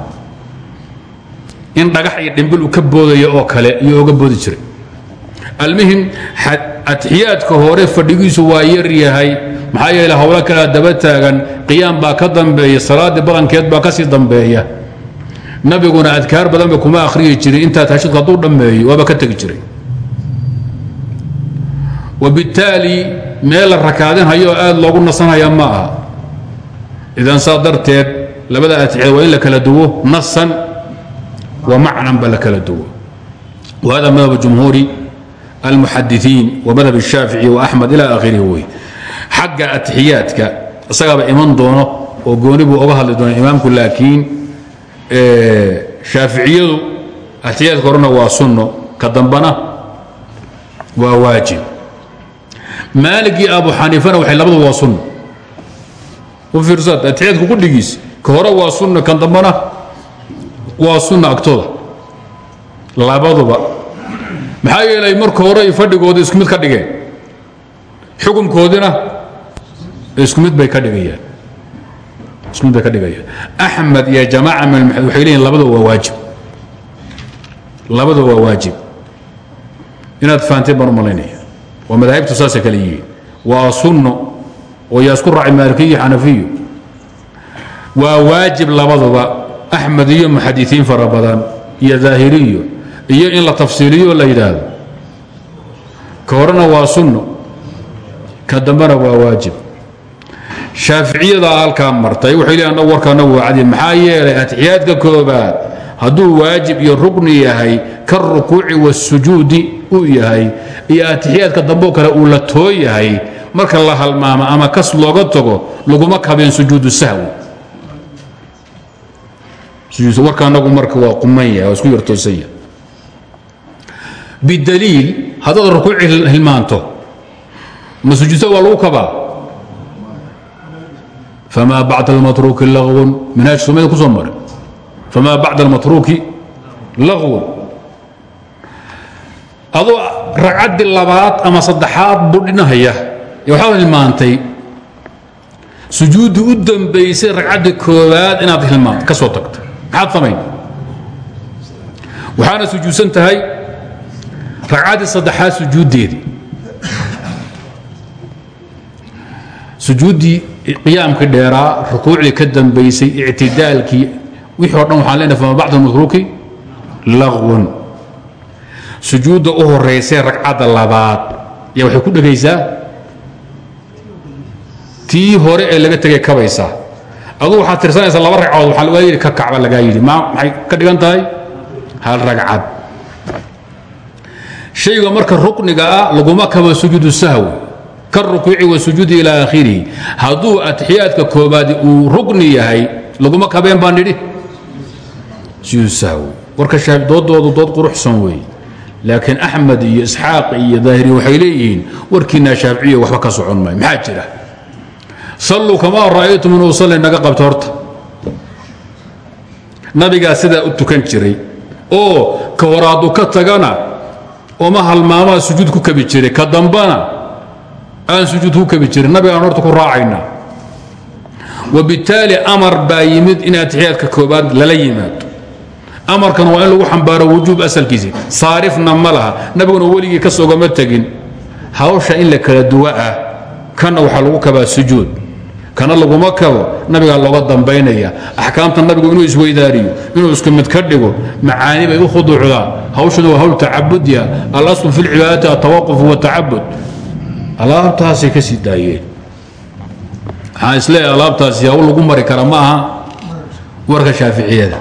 In dhagax iyo dhimbil uu ka boodaya oo kale iyo oga boodi jiray. Almuhim atixiyaadka hore fadhigiisu waa yar yahay. Maxaa yeele howlo kalea daba taagan qiyaam baa ka dambeeya salaaddii badankeed baa ka sii dambeeya. Nabiguna adkaar badanba kuma akhriyi jirin intaa tahashudka hadduu dhammeeyo waaba ka tegi jiray. Wabittaali meel la rakaadinhayo oo aad loogu nasanhaya ma aha. Idan saa darteed labada atixiyaad waa in la kala duwo nasan wa macnan ba la kala duwo. Wahada madhab jumhuuri almuxadiiin wmadhab shaafici waaxmed ilaa akhirihi wey xagga atixiyaadka isagaaba iman doono oo gooni buu oga hadli doona imaamku laakiin shaaficiyadu atixiyaadka horena waa sunno. Ka dambana waa waajib. Maalig iyo abu xaniifana waxay labadu waa sunno. U fiirsaad atixiyaadku qudhigiis ka hore waa sunno kan dambana waa sunno agtooda. Labaduba maxaa yeelay marka hore fadhigooda isku mid ka dhigeen. Xukunkoodina isku mid bay ka dhigayaan. Isku mid bay ka dhigayaan. Axmed iyo jamaaca min almuxad waxay leeyihiin labadaba waa waajib. Labadaba waa waajib. Inaad fahanteen baan u malaynaya waa madaahibtu saasay kale yihiin. Waa sunno. Oo yaa isku raacay maalikiyo xanafiyo waa waajib labaduba axmed iyo muxadisiin fara badan iyo daahiriyo iyo in la tafsiiliyo la yidhaahdo. Ka horena waa sunno ka dambena waa waajib. Shaaficiyada halkaa martay waxay leeyihiin annagu warka annagu waa cadi maxaa yeelay atixiyaadka koobaad hadduu waajib iyo rukni yahay ka rukuuci wasujuudi uu yahay iyo atixiyaadka damboo kale uu la too yahay marka la halmaamo ama kas looga tago laguma kabeen sujuudu sahwi. Warka anagu marka waa quman yahay waa isku yartoosan yahay bidaliil haddaad rukuuci hilmaanto ma sujuudsa waa lagu kabaa famaa bacda almatruuki lagwun minhaaj sumada ku soo mare famaa bacda almatruuki lagwun adoo ragcaddii labaad ama saddexaad budhinahaya waxaad hilmaantay sujuuddii u dambaysay ragcaddii koowaad inaad hilmaanto ka soo tagta maxaad samayn waxaana sujuudsan tahay ragcaddii saddexaad sujuuddeedii sujuuddii qiyaamkii dheeraa rukuucdii ka dambaysay ictidaalkii wixii o dhan waxaan leenahay fama bacd almasruuki laqwun sujuudda u horaysay ragcadda labaad yaa waxay ku dhegaysaa tii hore ee laga tegay kabaysaa aduu waxaad tirsanaysaa laba ragcadood waxaa lagaa yidhi ka kacba lagaa yidhi ma maxay ka dhigan hal ragcad shayga marka rukniga ah laguma kabo sujuudu sahwi. Karukuuci wasujuudi ilaa akhirihi hadduu atixiyaadka koobaadi uu rukni yahay laguma kabeen baan nidhi. Sujuudu sahwi. Warka doodoodu dood quruxsan weeye laakiin axmed iyo isxaaq iyo daahiri waxay leeyihiin warkiinaa shaaficiya waxba ka socon maayo. Maxaa jira? Salluu kamaa ra'aytum inuu salli naga qabto horta. Nabigaa sidaa u tukan jiray. Oo ka horaadu ka tagana oma halmaamaa sujuud ku kabi jiray ka dambana aan sujuud ku kabi jirin nabigaan horta ku raacayna wabittaali amar baa yimid in atixiyaadka koobaad lala yimaado amarkan waa in lagu xambaaro wujuub asalkiisi saarifna ma laha nabiguna weligii ka sogama tegin hawsha in la kala duwa ah kanna waxaa lagu kabaa sujuud kana laguma kabo nabigaa looga dambaynaya. Axkaamta nabigu inuu isweydaariyo inuu isku mid ka dhigo macaani bay u khuduucdaa hawshuna waa hawl tacabudiya alaslu fi lcibaadati altawaquf watacabud alaabtaasay ka sii daayeen. Waxaan is leeyahay alaabtaasi hawl lagu mari kara ma aha warka shaaficiyada.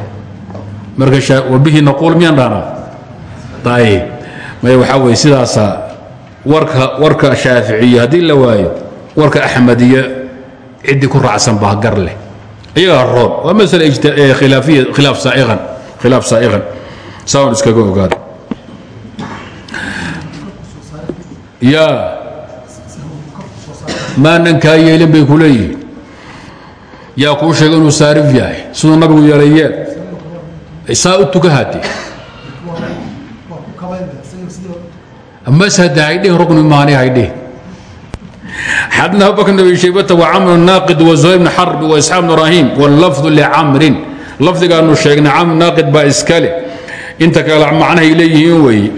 Marka wabihi naquul miyaan dhahnaa? Ayib maya waxaa weye sidaasa warka warka shaaficiya haddii la waayo warka axmediya ciddii ku raacsan baa gar leh iyagaa roon waa masale khilaafiya khilaaf saaiqan khilaaf saa'iqan saan iskaga ogaada yaa maanan kaa yeelin bay ku leeyihiin yaa kuu sheega inuu saarif yahay siduu nabigu yeelayeen saa u tuka hade mashhad haydhihin rukni maani haydhihin xadna abubakr bn abi shaybata wacamr naaqid wazuhayr bn xarb waisxaaq bn ibraahim wallafdu licamrin lafdigaanu sheegnay camr naaqid baa iskale inta kale macnahay leeyihiin weeye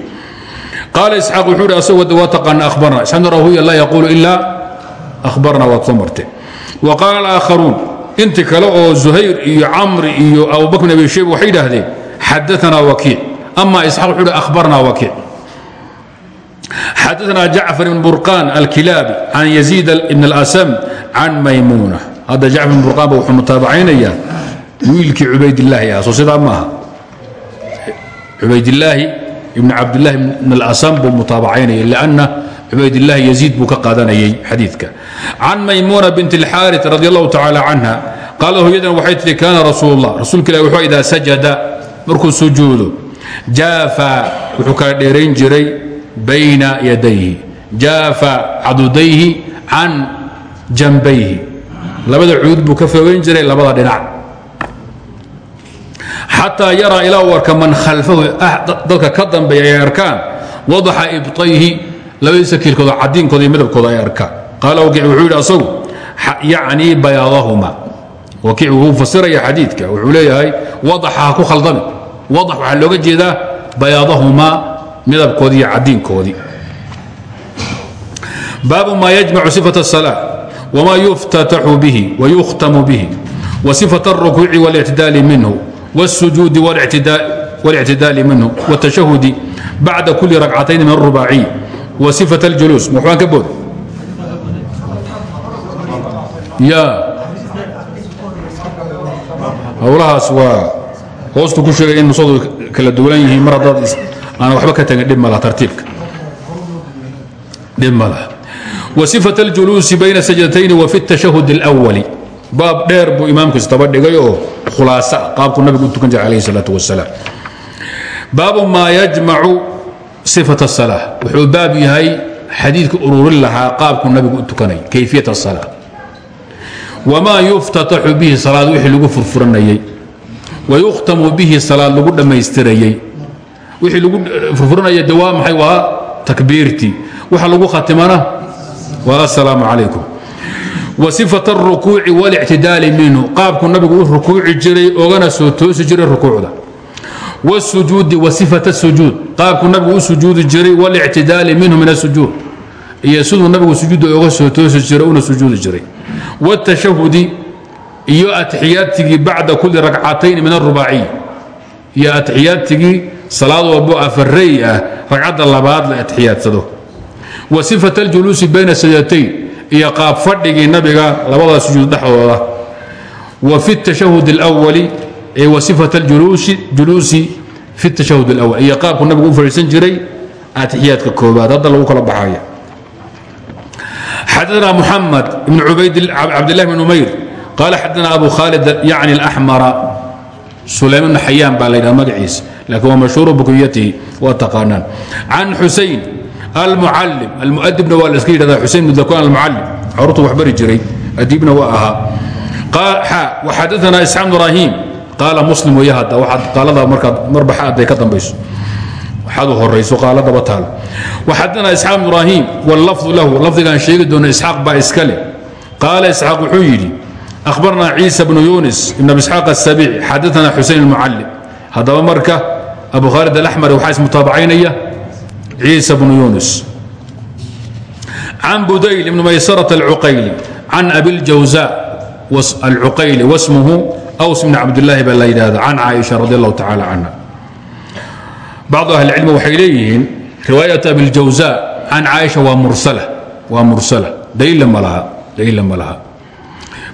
qaala isxaaq wuxuu hi asagoo waa taqaana akhbarna isxaaq rahuya laa yaquulu ilaa akhbarna waad soo martay wa qaala alaakharuun inti kale oo zuhayr iyo camr iyo abubakr bn abi shayba waxay yidhaahdeen xadaanaa wakiic ama isxaaq wuxuu hi akhbarna wakiic xadaثna jacfar bn burqan alkilaabi can yaziid bn اlasam can maymuuna hadda jacfar bn burqan ba wuxuu mutaabacaynaya wiilkii cubaydilaahi ah soo sidaa maaha cubaydilaahi ibn cabdilaahi bn اlasam buu mutaabacaynaya lanna cubaydilaahi yaziid buu ka qaadanayay xadiidka can maymuuna bint اlxaariث radi allahu tacala canha qaala hooyadan waxay tihi kaana rasuul اllah rasuulka ilah wuxuu idaa sajada markuu sujuudo jaafa wuxuu kala dheerayn jiray bayna yadayhi. Jaafa cadudayhi can janbayhi labada cuud buu ka fogayn jiray labada dhinac. Xataa yaraa ilaa u arka man khalfahu dadka ka dambeeya ay arkaan wadaxa ibطayhi labadiisa kiilkooda cadiinkooda iyo midabkooda ay arkaan. Qaala wakiic wuxuu yidhi asagu yacnii bayaadahuma. Wakiic wuu fasiraya xadiidka wuxuu leeyahay wadaxa ha ku khaldami. Wadax waxaa looga jeedaa bayaadahumaa midabkoodii iyo cadiinkoodii baabu ma yajmacu صifaة الصلاة wma yuftataxu bihi wayukhtamu bihi وصifaة الرukuuci والاctidaali minhu والsujuudi والاctidaali minhu والتashahudi bacda kuli rakcatayn min الرubaaciy وصifaة الjuluus muxbaan ka bood ya howlahaas waa hoostu ku sheegay in nusadu kala duwan yihiin mar haddaad aan waxba ka tagin dhib malaha tartiibka dhib malaha وصفة الجuluusi bayna sajdatayn وفi التashahud الأwli baab dheer buu imaamku istaba dhigay oo khulaasa qaabku nabigu u tukan jiray alayh الsalaaة وaسalaam baabu maa yajmacu صifaة الصلاة wuxuu baab yahay xadiidka ururin lahaa qaabku nabigu u tukanay kayfiyaة الصلاة وma yuftataxu bihi salaad wixii lagu furfuranayey وayukhtamu bihi salaad lagu dhammaystirayey wii lagu eh, furfurinaya de waa maxay waa takbiirtii. Waxa lagu khatimana waa assalaamu calaykum. Wa sifat arukuuci walictidaali minhu. Qaabku nabigu u jiray ogana soo toosi jiray rukuucda. Wsujuudi wa sifat sujuud. Qaabku nabigu u sujuudi jiray wاlictidaali minhu min asujuud iyo siduu nabigu sujuudda oga soo toosi jiray una sujuudi jiray. Wاtashahudi iyo atixiyaatigii bacda kuli rakcatayn min arubaaciy iyo atixiyaatigii salaad walbo afarey ah ragcadda labaad la atixiyaadsado wa sifat اljuluusi bayna sajatayn iyo qaab fadhigii nabiga labada sujuud dhexdooda wa fi الtashahud اlأwali wa sifat اljuluusi fi الtashahud اlأwal iyo qaabku nabigu u fadhiisan jiray atixiyaadka koobaad hadda lagu kala baxaya xadana muxamed ibn cabdlah bn umayr qaala xadana abu khaalid yacni اlaxmara sulaym bn xayaan baa la ydhaha magaciisa laakiin waa mashhuur bukniyatihi waa taqaanaan can xusain almucalim almuadibna waa la iska yidhahda xusain mudakon almucalim carurtu wax bari jiray adibna waa ahaa waxadaana isxaaq ibrahim qaala muslim weeye hadda waxaad qaalada markaad marba xaaday ka dambayso waxaad u horayso qaaladaba taal waxadana isxaaq ibraahim wallafdu lahu lafdigaan sheegi doono isxaaq baa iska leh qaala isxaaq wuxuu yidhi akhbarnaa ciisa bnu yunis ibn abi isxaaq asabici xadaana xusain almucalim haddaba marka abu khaalid alaxmari waxaa ismutaabacaynaya ciisa bnu yunis can budayl ibn maysaraة alcuqayli can abi اljawza alcuqayli wasmuhu aws bn cabdillaahi baa la yidhahda can caaisha radi allahu tacala canha bacdu ahli cilmi waxay leeyihiin riwaayat abiljawza can caaisha waa mursala waa mursala daliilla ma laha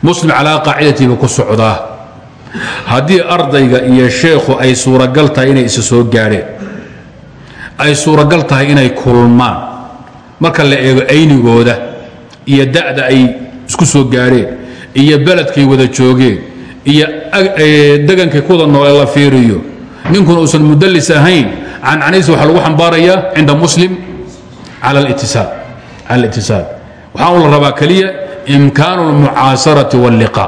muslim calaa qaacidatiiba ku socdaa haddii ardayga iyo sheekhu ay suuragal tahay inay isa soo gaadheen ay suuragal tahay inay kulmaan marka la eego aynigooda iyo da'da ay isku soo gaadheen iyo beledkay wada joogeen iyo degankay kuwada noole la fiiriyo ninkuna uusan mudallis ahayn cancanaysa waxaa lagu xambaarayaa cinda muslim cala alitisaal waxaa la rabaa keliya imkaanu اlmucaasarati wاlliqa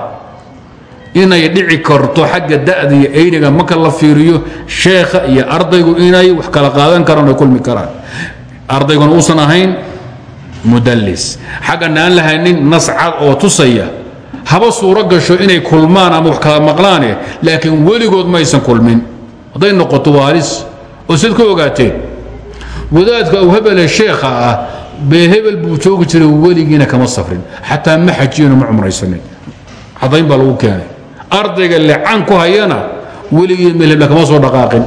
inay dhici karto xagga da'da iyo ayniga marka la fiiriyo sheekha iyo ardaygu inay wax kala qaadan karaan oy kulmi karaan. Ardayguna uusan ahayn mudallis. Xaggana aan lahaynin nas cad oo tusaya. Haba suuro gasho inay kulmaan ama wax kala maqlaane laakiin weligood maysan kulmin. Hadday noqoto waalis oo sid ka ogaateen wadaadka aw hebele sheekha ah bee hebel buu joogi jiray weligiina kama safrin. Xataa ma xajiyano ma cumraysanin. Cadayn baa lagu keenay ardayga lecan ku hayana weligii milhimla kama soo dhaqaaqin.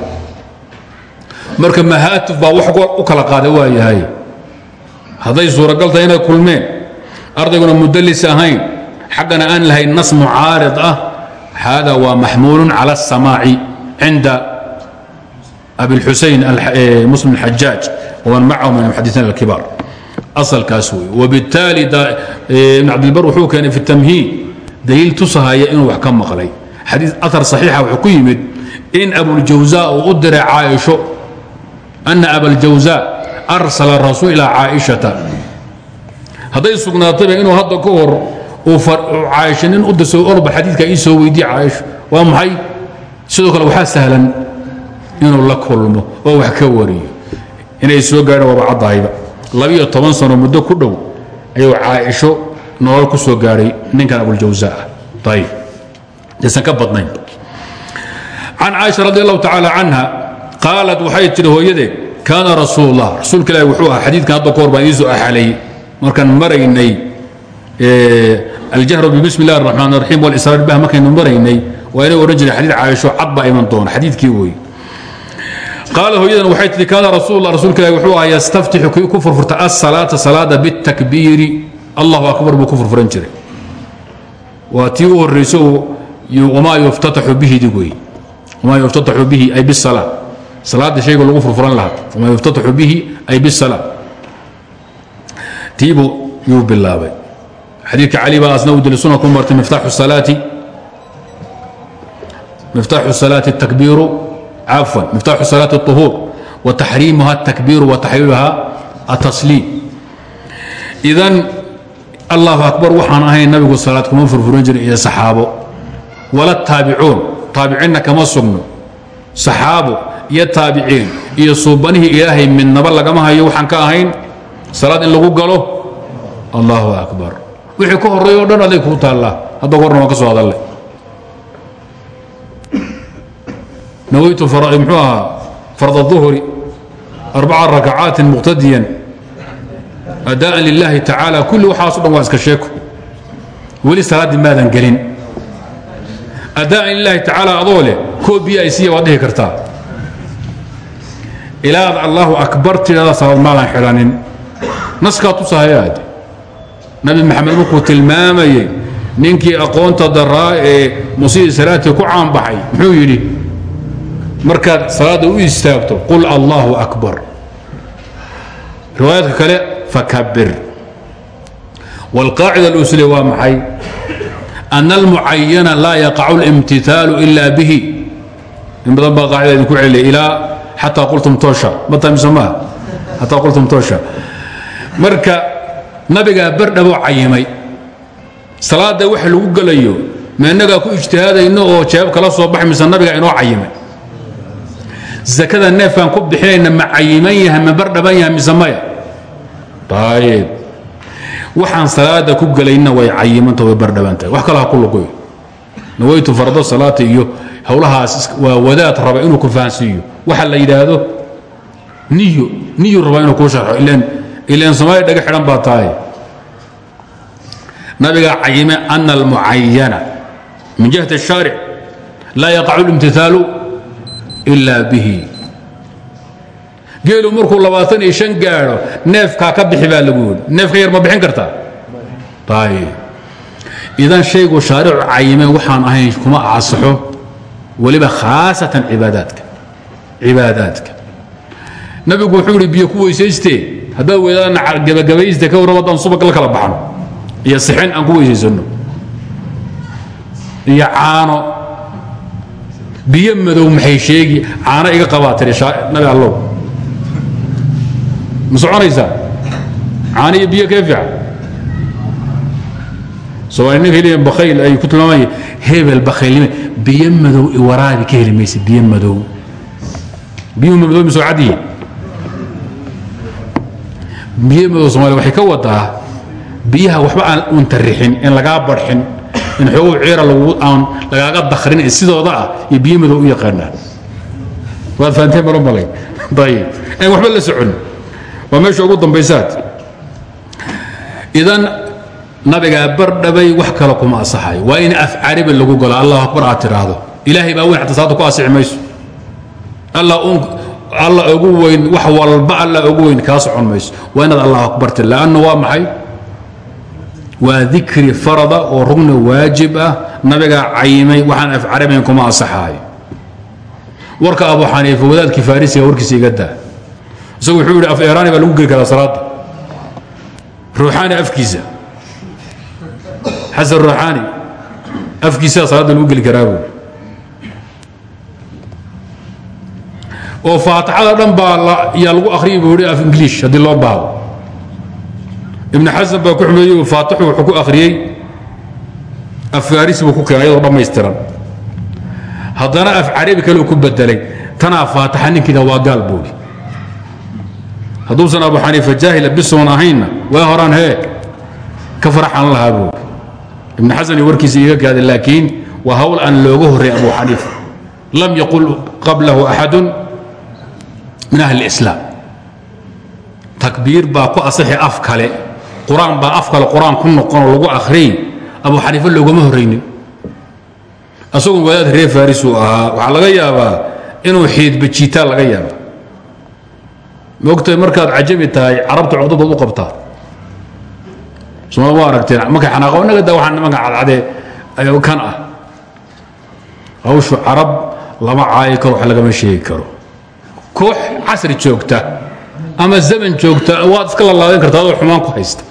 Marka mahaatuf baa wax u kala qaada waayahay. Hadday suuragal tahay inay kulmeen ardayguna mudalis ahayn xaggana aan lahayn nas mucaarid ah hada waa maxmuulun cala asamaaci cinda abiاlxusayn eh, muslim اxajaaj waman macahu min muxadiiin alkibaar. Asalkaas wey wbitaali eh, ibn cabdilbar wuxuu keenay fi tamhiid daliil tusahaya inuu wax ka maqlay. Xadii aar saxiixa wuxuu ku yimid in abuljawza uu u diray caaisho ana abaljawza arsala rasuul ilaa caaishata. Hadday sugnaatayba inuu hadda ka hor caaisha nin u dirso orba xadiidka ii soo weydiye caaisho waa maxay? Sidoo kale waxaa sahlan inuu la kulmo oo wax ka wariyo. Inay soo gaadhan waaba caddahayba labiyo sano muddo ku dhow ayuu caaisho nolol ku soo gaahay ninkan abuljawa ah ayb aysan ka badnayn. Can caaisha radi allahu tacaala canha waxay tidhi hooyadeed kaana rasuulullah. Rasuulka wuxuu ahaa xadiidkan hadda ka baan idiin axalay. Markaan maraynay aljahru bismi illahi araxmaan raxiim walisraar bah markaynu maraynay waa inay odhan jiray xadiid caaisho cad baa iman doona xadiidkii wey qaala hooyadan waxay tidhi kaana rasuulullah. Rasuulka wuxuu ahaa yastaftixu ku furfurta asalaata salaada bitakbiiri allahu akbar buu ku furfuran jiray waa tii u horrayso wamaa yuftataxu bihi dig wey wamaa yuftataxu bihi ay bisalaa salaada shayga lagu furfuran lahaa wamaa yuftataxu bihi ay bisalaa tiibuu yuu bilaabay xadiidka cali baa asna u dili suna ku martay miftaaxu salaati miftaaxu salaati takbiiru cafwan miftaaxu salaati الطuhuur wataxriimuha الtakbiiru wataxliiluha atasliim idan الله أكبر waxaan ahayn nabigu salaad kuma furfuran jirin iyo saxaabo. Wala taabicuun taabiciinna kama sugno. Saxaabo iyo taabiciin iyo suubanihii ilaahay midnaba lagama hayo waxaan ka ahayn salaad in lagu galo. Allahu akbar. Wixii ka horreey o dhan aday kuu taallaa hadda gorna waan ka soo hadalle nawaytu lfaraai muxuu ahaa farda duhri arbaca adaan lilaahi tacaala kulli waxaaso dhan waa iska sheeko weli salaaddii maadan gelin. Adaan lilaahi tacaala adoo leh koo biyo ay siiya waad dhihi kartaa. Ilaad allahu akbar tidhahda salaad maadan xidhanin. Naskaa tusahayaad nabi maxamed markuu tilmaamayey ninkii aqoonta daraa ee musiii salaadkii ku caanbaxay muxuu yidhi markaad salaadda u istaagto qul allahu akbar. Riwaayaadka kale fakabir wاlqaacida اlusli waa maxay أن الmucayana laa yaqacu اlimtihaalu ila bihi in badan baa qaacida idinku celilay ilaa xataa qultum toosha matamiso maa xataa qultum toosha marka nabigaa bardhaboo cayimay salaada waxa lagu gelayo ma innagaa ku ijtihaadayno oo jeeb kala soo baxay mise nabigaa inoo cayimay zakada neefkaan ku bixinayna ma cayiman yahay ma bardhaban yahay mise maya ayib waxaan salaada ku gelayna way cayimanta way bardhabantahay wax kale ha ku lugoy nawaytu fardo salaata iyo howlahaas waa wadaad raba inuu ku fahansiiyo waxa la yidhaahdo niyo niyu raba inuu kuu sharxo ilan ilan soomaaliya dhaga xidhan baa tahay nabigaa cayime ana almucayana min jihati الshaaric laa yaqacu اlimtihaalu ila bihi geelu markuu labaatan iyo shan gaadho neefkaa ka bixi baa lagu yidhi. Neefka yar ma bixin kartaa? Idan shaygu shaaricu cayimeen waxaan ahayn kuma asaxo weliba khaasatan cibaadaadka cibaadaadka. Nabigu wuxuu ihi biyo ku weysaystee haddaad weydaana gabagabayste ka warrab haddaan subag la kala baxno iyo sixin aan ku weysaysanno iyo caano. Biyo madow maxay sheegi? Caano iga qabaa tiri nabi allow ma soconaysaa caano iyo biyo kee fiican soomaali ninka heliyan bakhayl ay ku tilmaamaya hebel bakhaylnime biyo madow iwaraabi ka heli maysa biyo madow. Biyuhu madow ma soo cadyihiin biyo madow somaaliya waxay ka wadaa biyaha waxba aan untarixin in lagaa barxin in xoogow ciira lagu aan lagaaga dakrin ee sidooda ah iyo biyo madow u yaqaanaan. Waad fahanteen maro malay ayib aan waxba la socon waa meesha ugu dambaysaad. Idan nabigaa bardhabay wax kale kuma asaxayo waa in af lagu galo. Allahu akbar aad tidhaahdo baa weyn xataa salaada ku asixi mayso. Allah alla ugu weyn wax walba alla ugu weyn kaa socon mayso. Waa inaad allahu akbar tir lanna waa maxay? Waa dikri farada oo rugni waajib ah. Nabigaa cayimay waxaan af kuma asaxaayo warka abu xaniifa wadaadkii farisiga warkiisa iga isagu wuxuu yidhi af eraani baa lagu geli karaa salaada ruuxaani afkiisa. Xasan ruuxaani afkiisaa salaadda lagu geli karaa buuri oo faatixada dhan baa yaa lagu akhriyay buu yidhi af ingiliish haddii loo baahdo. Ibn xasan baa ku xumeeyey faatixu wuxuu ku akhriyey. Af farisi buu ku keenay iyadoo dhammaystiran. Haddana af carabi kale uu ku bedelay tanaa faatixa ninkiina waa gaal buuri hadduusan abu xaniifa jaahila bisoon ahaynna waa horaan hee? Ka faraxan lahaa ibn xasan warkiisa iga gaaday laakiin waa hawl aan looga horray abu xaniifa. Lam yaqul qablahu axadun min ahli اlislaam takbiir baa ku asaxi af kale qur'aan baa af kale qur'aan ku noqonoo lagu akhriyay abu xaniifa loogama horraynin asagoon wadaad reer farisuu ahaa waxaa laga yaabaa inuu xiidbajiitaa laga yaaba maogtahay markaad cajami tahay carabta cugdadood u qabtaa. Waa aragteen markay xanaaqo inaga daa waxaa nimanka cadcadee kan ah. Hawshu carab lama caayi karo wax lagama sheegi karo. Koox casri joogta ama zaman joogta waad iska lalaadayn karta adoo xumaan ku haysta.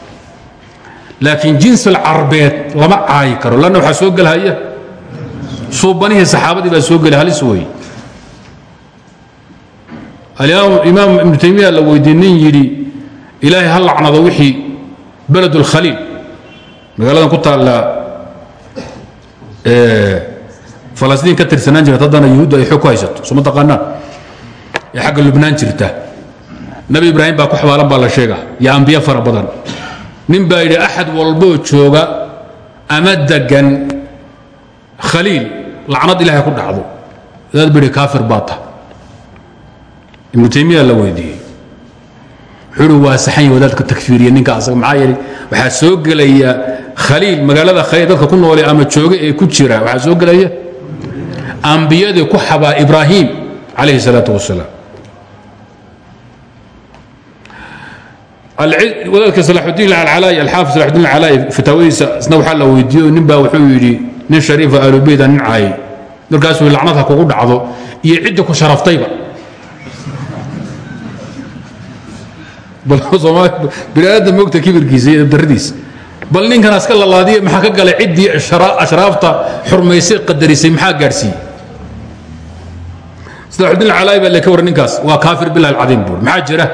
Laakiin jinsul carbeed lama caayi karo lanna waxaa soo gelhaya suubanihii saxaabadii baa soo geli halis wey imaam ibnu taymiya la weydiye nin yidhi ilaahay ha lacnado wixii beled اlkhaliil magaaladan ku taalla falastiin ka tirsanaan jirta haddana yuhuudda ay ku haysato soo ma taqaanaan? Ee lubnaan jirta. Nabi ibraahim baa ku xabaalan baa la sheega iyo ambiye fara nin baa yidhi axad walboo jooga ama degan khaliil lacnad ilaahay ku dhacdo. Daad bidhi kaafir baa ibnu taymiya la weydiiyey. Wuxuu waa saxan yahi wadaadka takfiiriya ninka asaga. Maxaa yeelay waxaa soo gelaya khaliil magaalada khaliil dadka ku noole ama jooga ee ku jira waxaa soo gelaya ambiyadii ku xabaa ibraahim calayhi salaatu wasalaam. Wadaadka salaxudiin alcalaayi alxaafid salaxudiin alcalaayi fataawadiisa isna waxaa la weydiiyo nin baa wuxuu yidhi nin shariifa aalubeyda nin caayay markaasuu lacnad ha kugu dhacdo iyo cidda ku sharaftayba bini aadam mogta kibirkiisa iyo daradiisa. Bal ninkan aska lalaadiya maxaa ka galay ciddii ashraafta xurmaysay qadarisay maxaa gaadhsiiyey salaxudiin alcalaayi baa le ka warran ninkaas waa kaafir bilah alcadiim buur maxaa jira?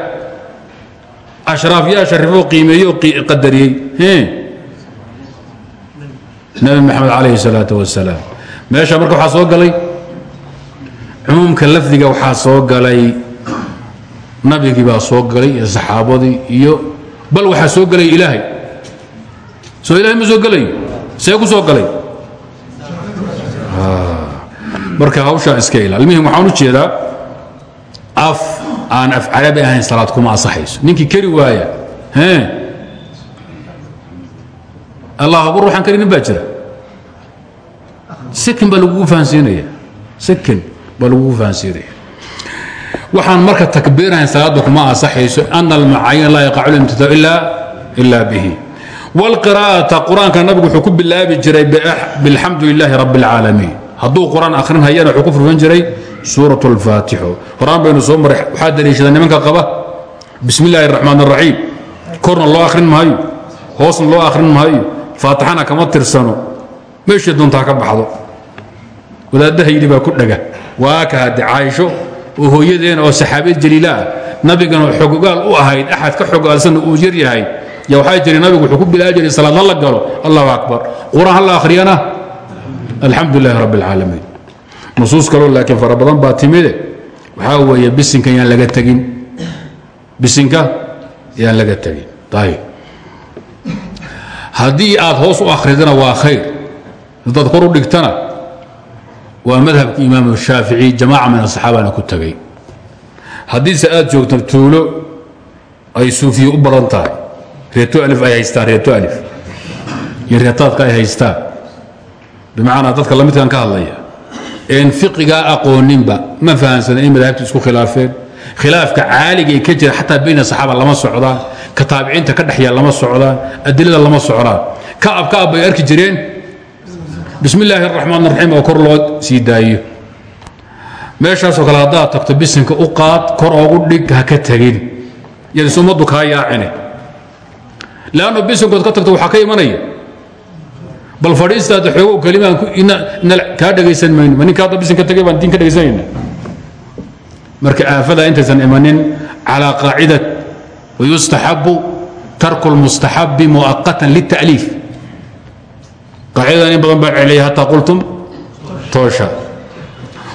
Ashraafyaa sharifoo qiimeeye oo qadariyey. Nabi maxamed calayhi salaatu wasalaam meesha marka waxaa soo galay cumuumka lafdiga waxaa soo galay nabigii baa soo galay iyo saxaabadii iyo bal waxaa soo gelay ilaahay. Soo ilahay ma soo gelayo see ku soo galay? Marka hawshaa iska ila almihim waxaan u jeedaa af aan af carabi ahayn salaad kuma asaxayso ninkii keri waaya allah abuur waxaan karinin baa jira. Sekin baa lagugu fahansiinaya. Sekin baa lagugu fahansiinaya waxaan marka takbiirahayn salaadda kuma asaxayso ana almacayin laa yaqacu limtitaac ila bihi wاlqira'ata qur-aanka nabigu wuxuu ku bilaabi jiray bilxamdu lilaahi rabi اlcaalamiin hadduu qur-aan akhrin hayana wuxuu ku furfan jiray suuraة اlfaatixo horaan baynu soo maray waxaa daliishada nimanka qaba bismi اllahi الraxmaan الraxiim korna loo akhrin maayo hoosna loo akhrin maayo faatixana kama tirsano meeshii doontaa ka baxdo wadaaddaha yidhi baa ku dhaga waa ka hadde caaisho oo hooyadeena oo saxaabiyad jaliila ah nabigana xogogaal u ahayd axad ka xogaalsanna uu yar yahay ya waxaa jiri nabigu wuxuu ku bilaabi jiray salaad la galo. Allahu akbar. Qur'aan ha la akhriyana? Alxamdu lilahi rabbi اlcaalamiin nusuus kaloo laakiin fara baa timide waxaa weeye bisinka yaan laga tegin. Bisinka yaan laga tegin. Ayib haddii aad hoos u akhridana waa khayr. Haddaad kor u dhigtana waa madhabka imaam shaafici jamaaca min asaxaabana ku tegay haddiise aad joogto tuulo ay suufiye u badan tahay. Reeto alif ay haystaan reeto alif. Iyo reetaadka ay haystaan bimacnaa dadka lamidkan ka hadlaya een fiqigaa aqooninba ma fahamsana in madaahibtu isku khilaafeen. Khilaafka caaliga ee ka jira xataa bayna saxaaba lama socdaan. Ka taabiciinta ka dhexyaa lama socdaan. Adilada lama socdaan. Kacab kacab bay arki jireen bismi illaahi araxmaan araxiim oo kor loo sii daayo. Meeshaasoo kale haddaad tagto bisinka u qaad kor oogu dhig ha ka tegin yadis ummaddu kaa yaacine. Leanno bisinkood ka tagto waxaa ka imanaya. Bal fadhiistaada xoogow kelimaan kaa dhegaysan mayno. Ma ninka hadda bisinka tagay baan diin ka dhegaysanayna? Marka aafada intaysan imanin calaa qaacida wayustaxabu tarku lmustaxabi muaqatan lita'liif qaacidadan in badan baa celiyay hataa qultum toosha.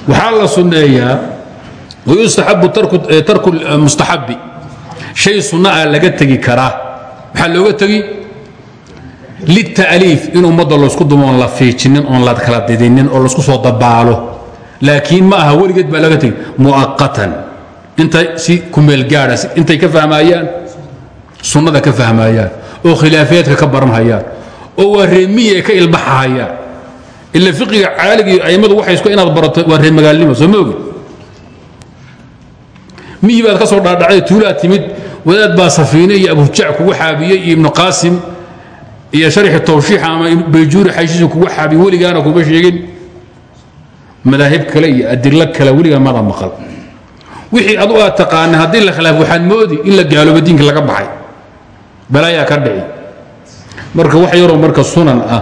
Waxaa la sunneeyaa wayustaxabu tarku mustaxabi shay sunna ah laga tegi karaa. Maxaa looga tegi lita'liif in ummadda laysku dumo oon la fiijinin oon la kala didinin oo laysku soo dabaalo. Laakiin ma aha weligeed baa laga tegi. Muaqatan. Intay si kumeel gaadha intay ka fahmayaan sunnada ka fahmayaan oo khilaafiyaadka ka baranhayaan oo waa reemiye ka ilbaxahayaan ila fiqiga caaligii aimadu waxay isku inaad barato waa reer magaalnimo soo ma ogin miyi baad ka soo dhaadhacday tuulaad timid wadaad baa safiine iyo abujac kugu xaabiyey iyo ibnu qaasim iyo sharxi tawshiixa ama bayjuuri xayshiisa kugu xaabiye weligaana kuma sheegin. Madaahib kale iyo adilo kale weligaa mada maqal. Wixii adu aad taqaana haddii la khilaaf waxaad moodi in la gaalooba diinka laga baxay. Balaayaa ka dhici marka wax yaroo marka sunan ah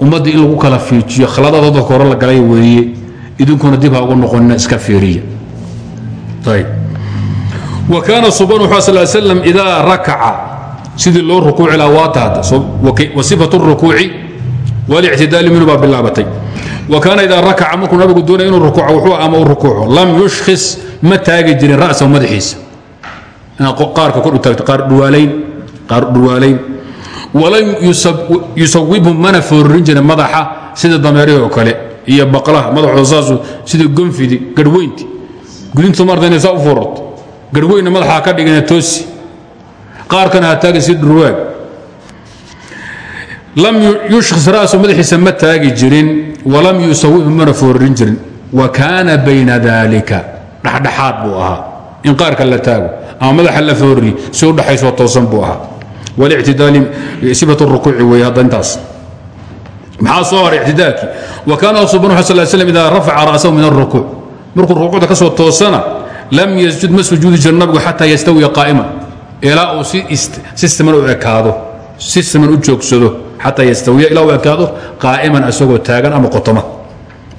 ummadda in lagu kala fiijiyo khaladada dadka hore la galay weeye idinkuna dib ha ugu noqonina iska fiiriya. Wa kaana suban wuxuu sal slam idaa rakaca sidii loo rukuuci lahaa waa tahda wa sifatu rukuuci walictidaali minhu baa bilaabatay. Wa kaana idaa rakaca markuu nabigu doonaya inuu rukuuco wuxuu ama uu rukuuco lam yushkhis ma taagi jirin ra'sahu madaxiisa. Inaad qaarka kor u taagto qaar dhuwaalayn qaar dhuwaalayn walam yusawibhu mana foorin jirin madaxa sida dameerihii oo kale iyo baqlaha madaxooda saasu sida gonfidi garhweynti gudintu marta inay saa u fuurato garhweynna madaxaa ka dhigana toosi. Qaarkana ha taagi si dhurwaag lam yushkhis ra'su madaxiisa ma taagi jirin walam yusawihu mana foorarin jirin. Wa kaana bayna dalika dhexdhexaad buu ahaa. In qaarka la taago ama madaxa la foorri si ida raca rasahu min arukuuc markuu rukuucda ka soo toosana lam ysjud ma sujuudi jiro nabigu xataa yastawiya qaa'ima ilaa uu si siman u ekaado si siman u joogsado xataa yastawiya ilaa uu ekaado qaa'iman isagoo taagan ama qotoma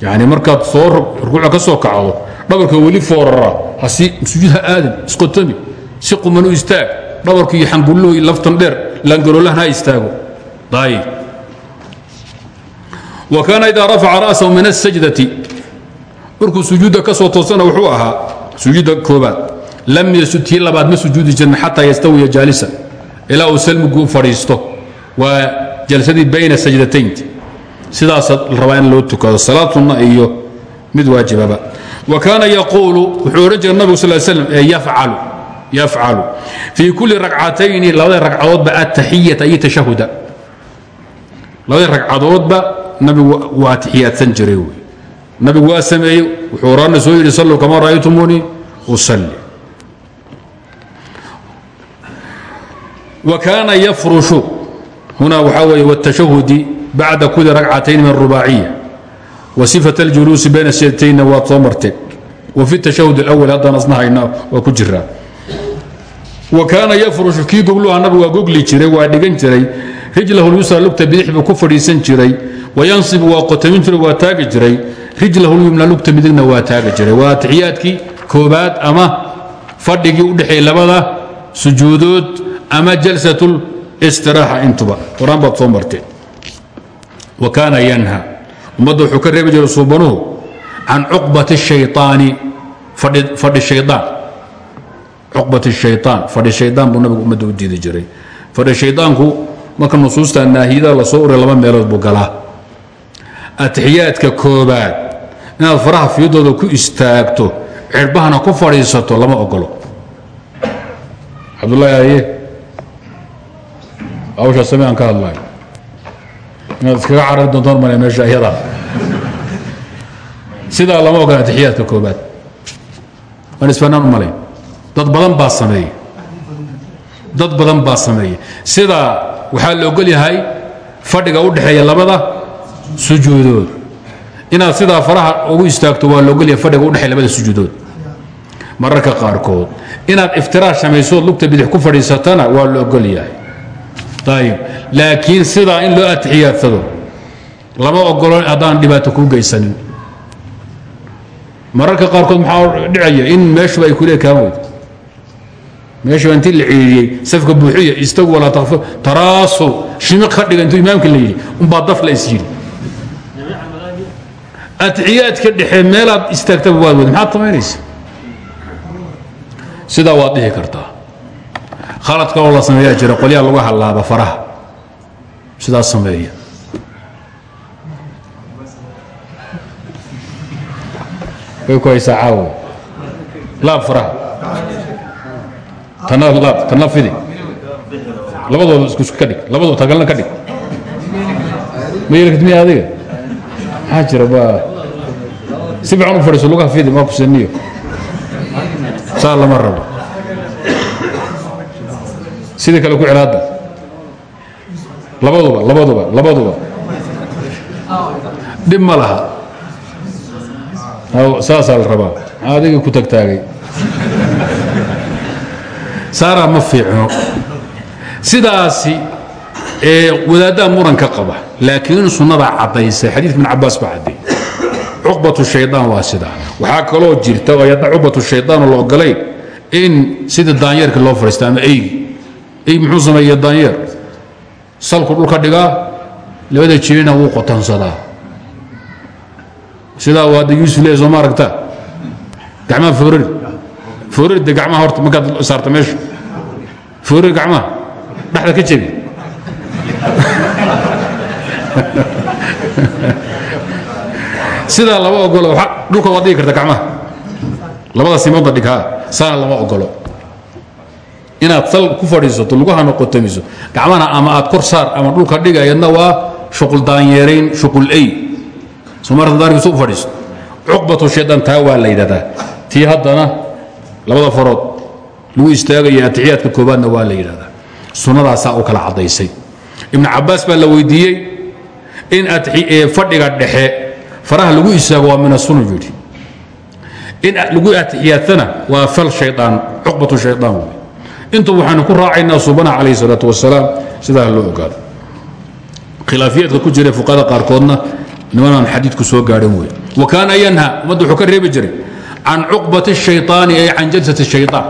yani markaad soo rukuucda ka soo kacdo dhabarka weli foorara hasi sujuud ha aadan isqotomi si quman u istaag dhabarku iyo iyo laftan dheer laangaloolahan ha istaago. Kaana idaa rafaca ra'sahu min asajdati markuu sujuudda ka soo toosana wuxuu ahaa sujuudda koobaad lam yasud labaad ma sujuudi jirin xataa yastawiya jaalisan ilaa uu salmigu u fadhiisto. Waa bayna sajdataynti sidaasa rabaa loo tukado salaad sunna iyo mid waajibaba. Wa kaana yaquulu wuxuu odhan jiray nabigu sal slam yafcalu fii kulli ragcatayni labada ragcadoodba ataxiyata iyo tashahuda labada ragcadoodba nabigu waa tixiyaadsan jiray wy nabigu waa sameeyey wuxuu oraana soo yidhi salluu kama ra'aytumuunii usalli wa kaana yafrushu huna waxaa weeye wاtashahudi bacda kuli ragcatayn min الrubaaciya wa sifat اljuluusi bayna shadataynna waad soo marteen wa fi tashahud اlأwl haddaan asna haynaa waa ku jiraa wa kaana yafrushu kii gogluha nabigu waa gogli jiray waa dhigan jiray. Rijlahu lyusra lugta bidix buu ku fadhiisan jiray. Wayansibu waa qotamin jiray waa taagi jiray. Rijlahu lyumna lugta midigna waa taagi jiray. Waa tixiyaadkii koobaad ama fadhigii u dhexeeyey labada sujuudood ama jalsatul istiraaxa intuba. Horaan baad soo marteen wa kaana yanha. Ummadda wuxuu ka reebi jiray suubanuhu can cuqbati shayطaani fadhi shayطaan cuqbat shayaan fadhi shayaan buu nabigu ummadda u diidi jiray. Fadhi shaydaanku marka nusuusta naahiyada la soo uray laba meelood buu galaa. Atixiyaadka koobaad inaad faraha fiyadooda ku istaagto cirbahana ku fadhiisato lama ogolo cabdulaahi aye hawshaa same aan ka hadlayo inaad iskaga carari doontaan male meesha iyadaa sidaa lama ogola atixiyaadka koobaad. Aan isfanaan u malayn dad badan baa sameeya dad badan baa sameeya sidaa waxaa la ogol yahay fadhiga u dhexeeya labada sujuudood. Inaad sidaa faraha ugu istaagto waa la ogol yahay fadhiga udhexeeya labada sujuudood. Mararka qaarkood inaad iftiraash samaysood lugta bidix ku fadhiisatana waa la ogol yahay. Ayib laakiin sidaa in loo atixiyaadsado lama ogolo haddaan dhibaato kuu geysanin. Mararka qaarkood maxaa dhicaya in meeshuba ay kula ekaan weydo meeshuba intii la ciidiyey safka buuxiya istagu walaa takfir taraasul shimiq ka dhiga intuu imaamka la yidhi umbaa daf la is yidhi. Atixiyaadka dhexe meelaad istaagtaba waad wada maxaad samaynaysa sidaa waad dhihi kartaa. Khalad kaloo la sameeyaa jira qolyaha lagu hallaaba faraha. Sidaas sameeya. Way ku haysaa caawo. Laab faraha tana laab tana fidi. Labadooda isku ka dhig labadooda tagalna ka dhig. Ma yeelkid miya adiga? Maxaa jira ba si fiican u fadhiiso lugaha fidi maa ku saniyo saa lama rabo. Sidii kale ku cilaada labaduba labaduba labaduba. Dhib ma laha. Saasaa la rabaa. Adiga ku tagtaagay saaraa ma fiicno. Sidaasi wadaaddaa muranka qaba laakiin sunnadaa caddaysay xadiidka ibn cabaas baa caddeey cuqbatu shayطaan waa sidaa waxaa kaloo jirta oo yadna cuqbatu shayطaan la ogolayn in sida daanyeerka loo fadhiista ama eygi. Eyg muxuu sameeya daanyeer? Salku dhulka dhigaa labada jirina wuu qotansadaa. Sidaa waa hadda yuusuf soo ma gacmaha foorari foorari de gacmaha horta markaad saarta meesha foorari gacmaha. Dhexda ka jebi sidaa lama ogolo dhulka waad dhigi karta gacmaha. Labada simoodna dhig haa saana lama ogolo inaad sal ku fadhiisato lugahana qotamiso gacmana ama aad kor saar ama dhulka dhiga yadna waa shuqul daanyeerayn shuqul ey. Somartadaarkiisu u fadhiisto cuqbatu shaydan taa waa la yidhahdaa. Tii haddana labada farood lagu istaagaya atixiyaadka koobaadna waa la yidhahdaa. Sunnadaasaa u kala caddaysay. Ibnu cabaas baa la weydiiyey in fadhiga dhexe faraha lagu istaago waa min asunna yidhi. In lagu atixiyaadsana waa fal shayaan cuqbatu shayaan wey intu ku raacaynaa subana calayh salaatu wasalaam sidaa loo ogaado. Khilaafiyaadka ku jira fuqada qaarkoodna nimanaan xadiidku soo gaadhin wey wa kaana yanha ummadda reebi jiray can cuqbati الshayطaani ay can jalsati الshayطaan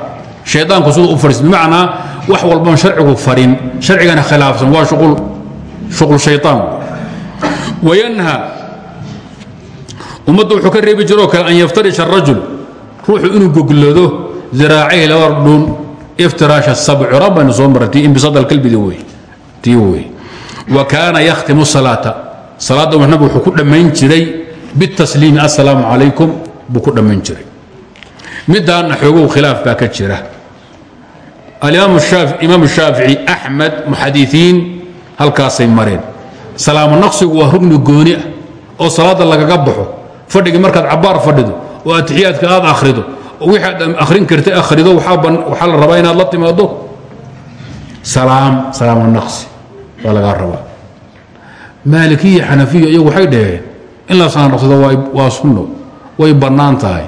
shayطaanku siduu u fadhiis bimacnaa wax walban sharcigu farin sharcigana khilaafsan waa shuqul shayطaan wayanha ummadda wuxuu ka reebi jiroo kale an yaftarisha الrajul ruuxu inuu goglado ziraacayhi laba dhun iftiraasha الsabc ran baynu soo marray tii inbisad alkalbidi wey tii wey wa kaana yakhtimu الsalaata salaadda nabigu wuxuu ku dhammayn jiray bitasliimi assalaamu calaykum buu ku dhammayn jiray. Midaana xoogow khilaaf baa ka jira. Imaam shaafici axmed muxadiiin halkaasay mareen. Salaamu naqsigu waa rugni gooni ah oo salaadda lagaga baxo. Fadhigii markaad cabbaar fadhido oo atixiyaadka aad akhrido oo wixii aad akhrin kartay akhrido waxaa la rabaa inaad la timaado salaam salaamu naqsi waa lagaa rabaa. Maalikiya xanafiya iyagu waxay dhaheen in la saanaqsado waa sunno way bannaan tahay.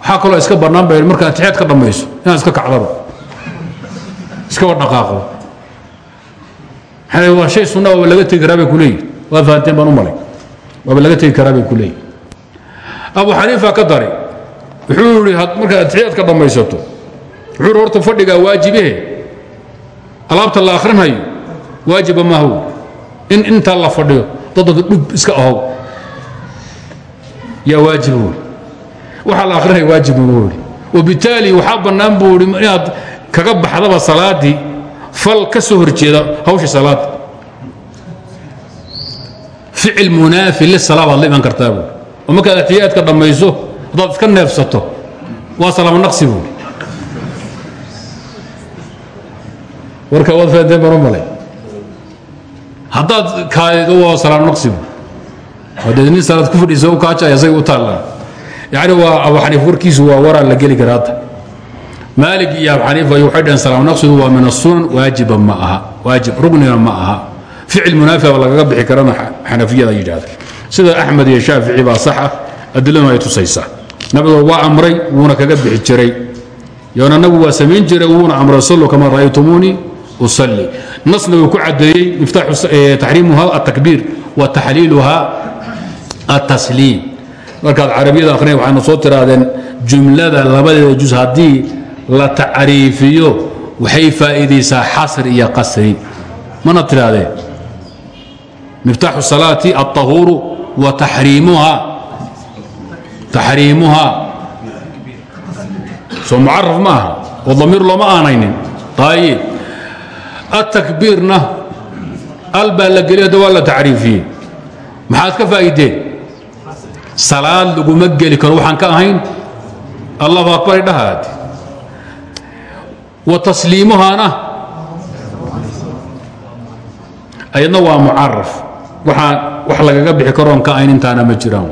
Waxaa kaloo iska bannaan ba markaa atixiyaad ka dhammayso inaad iska kacdaba iskaba dhaqaaqdo waa shay sunna waaba laga tegi karaa bay ku leeyihiin waad fahanteen baan u malay. Waaba laga tegi karaa bay ku leeyihiin abu xaniifa ka daray wuxuu yihi markaad atixiyaad ka dhammaysato wuxuu yihi horta fadhigaa waajibehe alaabta la akhrinhayo waajiba maahu in intaa la fadhiyo dadada dhub iska ahow yaa waajib ui waxaa la akrinaya waajib ui wabitaali waxaa bannaan buu i inaad kaga baxdaba salaadii fal ka soo horjeeda hawsha salaada ficil munaafi lisala baad la iman kartaa buui oo markaad atiyaadka dhammayso haddaad iska neefsato waa salaamo naqsi buui warka waad fahanteen baan u malay. Haddaad kaadido waa salaam naqsi buui nin salaad ku fadhiisa u kaajaya say u taallaan yacni waa abu xaniif warkiisu waa waraan la geli kara hadda. Maalig iyo abu xaniifa iyo waxay dhaheen salaam naqsidu waa min asunan waajiba ma aha waajib rugnina ma aha. Ficil munaafica lagaga bixi karana xanafiyada yidhahda sida axmed iyo shaafici baa saxa adiladuna ay tusaysaa. Nabiga waa amray wuuna kaga bixi jiray. Yoona nabigu waa samayn jiray wuuna amray sallu kama ra'aytumuunii usalli. Nasna wuu ku cadeeyey miftaaxu taxriimuha atakbiir wa taxliiluha atasliim markaad carabiyada akhriya waxayna soo tirahdeen jumlada labadeeda jus haddii la tacriifiyo waxay faa'iidaysaa xasr iyo qasri mana tirahdeen miftaaxu salaati alطahuuru wa taxriimuha taxriimuha soo mucaraf ma aha oo damiir looma aanaynin ayib atakbiirna al baa la geliy hadda waa la tacriifiyey maxaad ka faa'iideen salaad laguma geli karo waxaan ka ahayn allahu akbar idhahaad wa tasliimuhaana. Ayadna waa mucaraf waxaa wax lagaga bixi karoon ka ahayn intaana ma jiraan.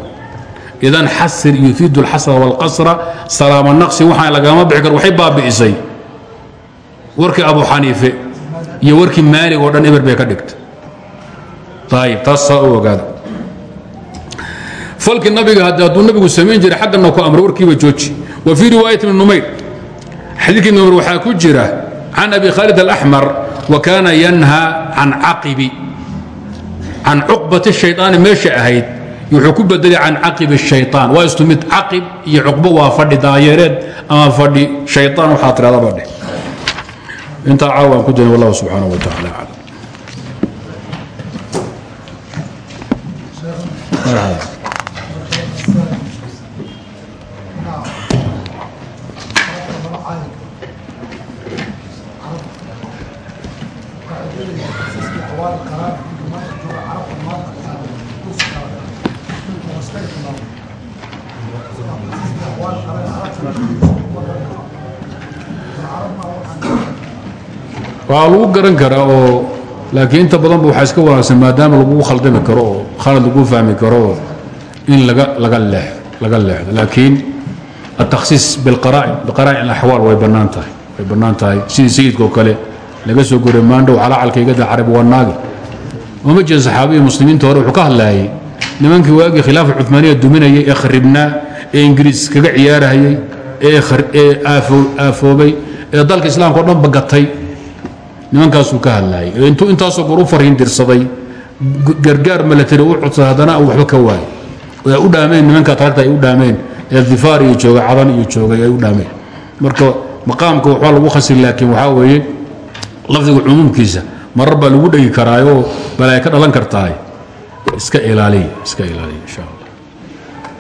Idan xasir yufiidu alxasra wاlqasra salaamo naqsi waxaan lagama bixi karo waxay baabi'isay. Warkii abu xaniife iyo warkii maalig oo dhan eber bay ka dhigtay. Ayib taas saa falkii nabiga hadduu nabigu samayn jiray xaggana ku amra warkiiba jooji. Wa fii riwaayat ibn numayr. Xadiidkii numayr waxaa ku jira can abi khaalid alaxmar wa kaana yanhaa can caqibi. Can cuqbati shaydaani meesha ahayd wuxuu ku bedelay can caqibi shayaan waa istu mid caqib iyo cuqbo waa fadhi daayeereed ama fadhi shayaan waxaa tiradaba dheh intaa caawan ku jiran wallahu subxaanahu wa taala aclam waa lagu garan karaa oo laakiin inta badanba waxaa iska wanaagsan maadaama lagu khaldami karo oo khalad lagu fahmi karo oo in laga leexdo. Laakiin atakhsiis biqaraa'ic alaxwaal way bannaan tahay way bannaan tahay. Sidii sayidkaoo kale laga soo goray maandhow calacalkaygada carab wanaagi ooma jiran saxaabiyi muslimiinta hore wuxuu ka hadlaayay nimankii waagii khilaafa cumaaniya duminayay ee kharibnaa ee ingiriis kaga ciyaarahayey ee aafoobay ee dalka islaamka o dhan bagatay nimankaasuu ka hadlaayay. Intuu intaasoo goor u fariin dirsaday gargaar milatary u codsaday haddana waxba ka waayo. Ay u dhaameen nimanka taagta ay u dhaameen. Ee difaar iyo jooga cadan iyo joogay ay u dhaameen. Marka maqaamka waxbaa lagu khasir laakiin waxaa weeye lafdiga cumuumkiisa marar baa lagu dhegi karaayoo bal ay ka dhalan kartahay iska ilaaliya iska ilaaliya insha allah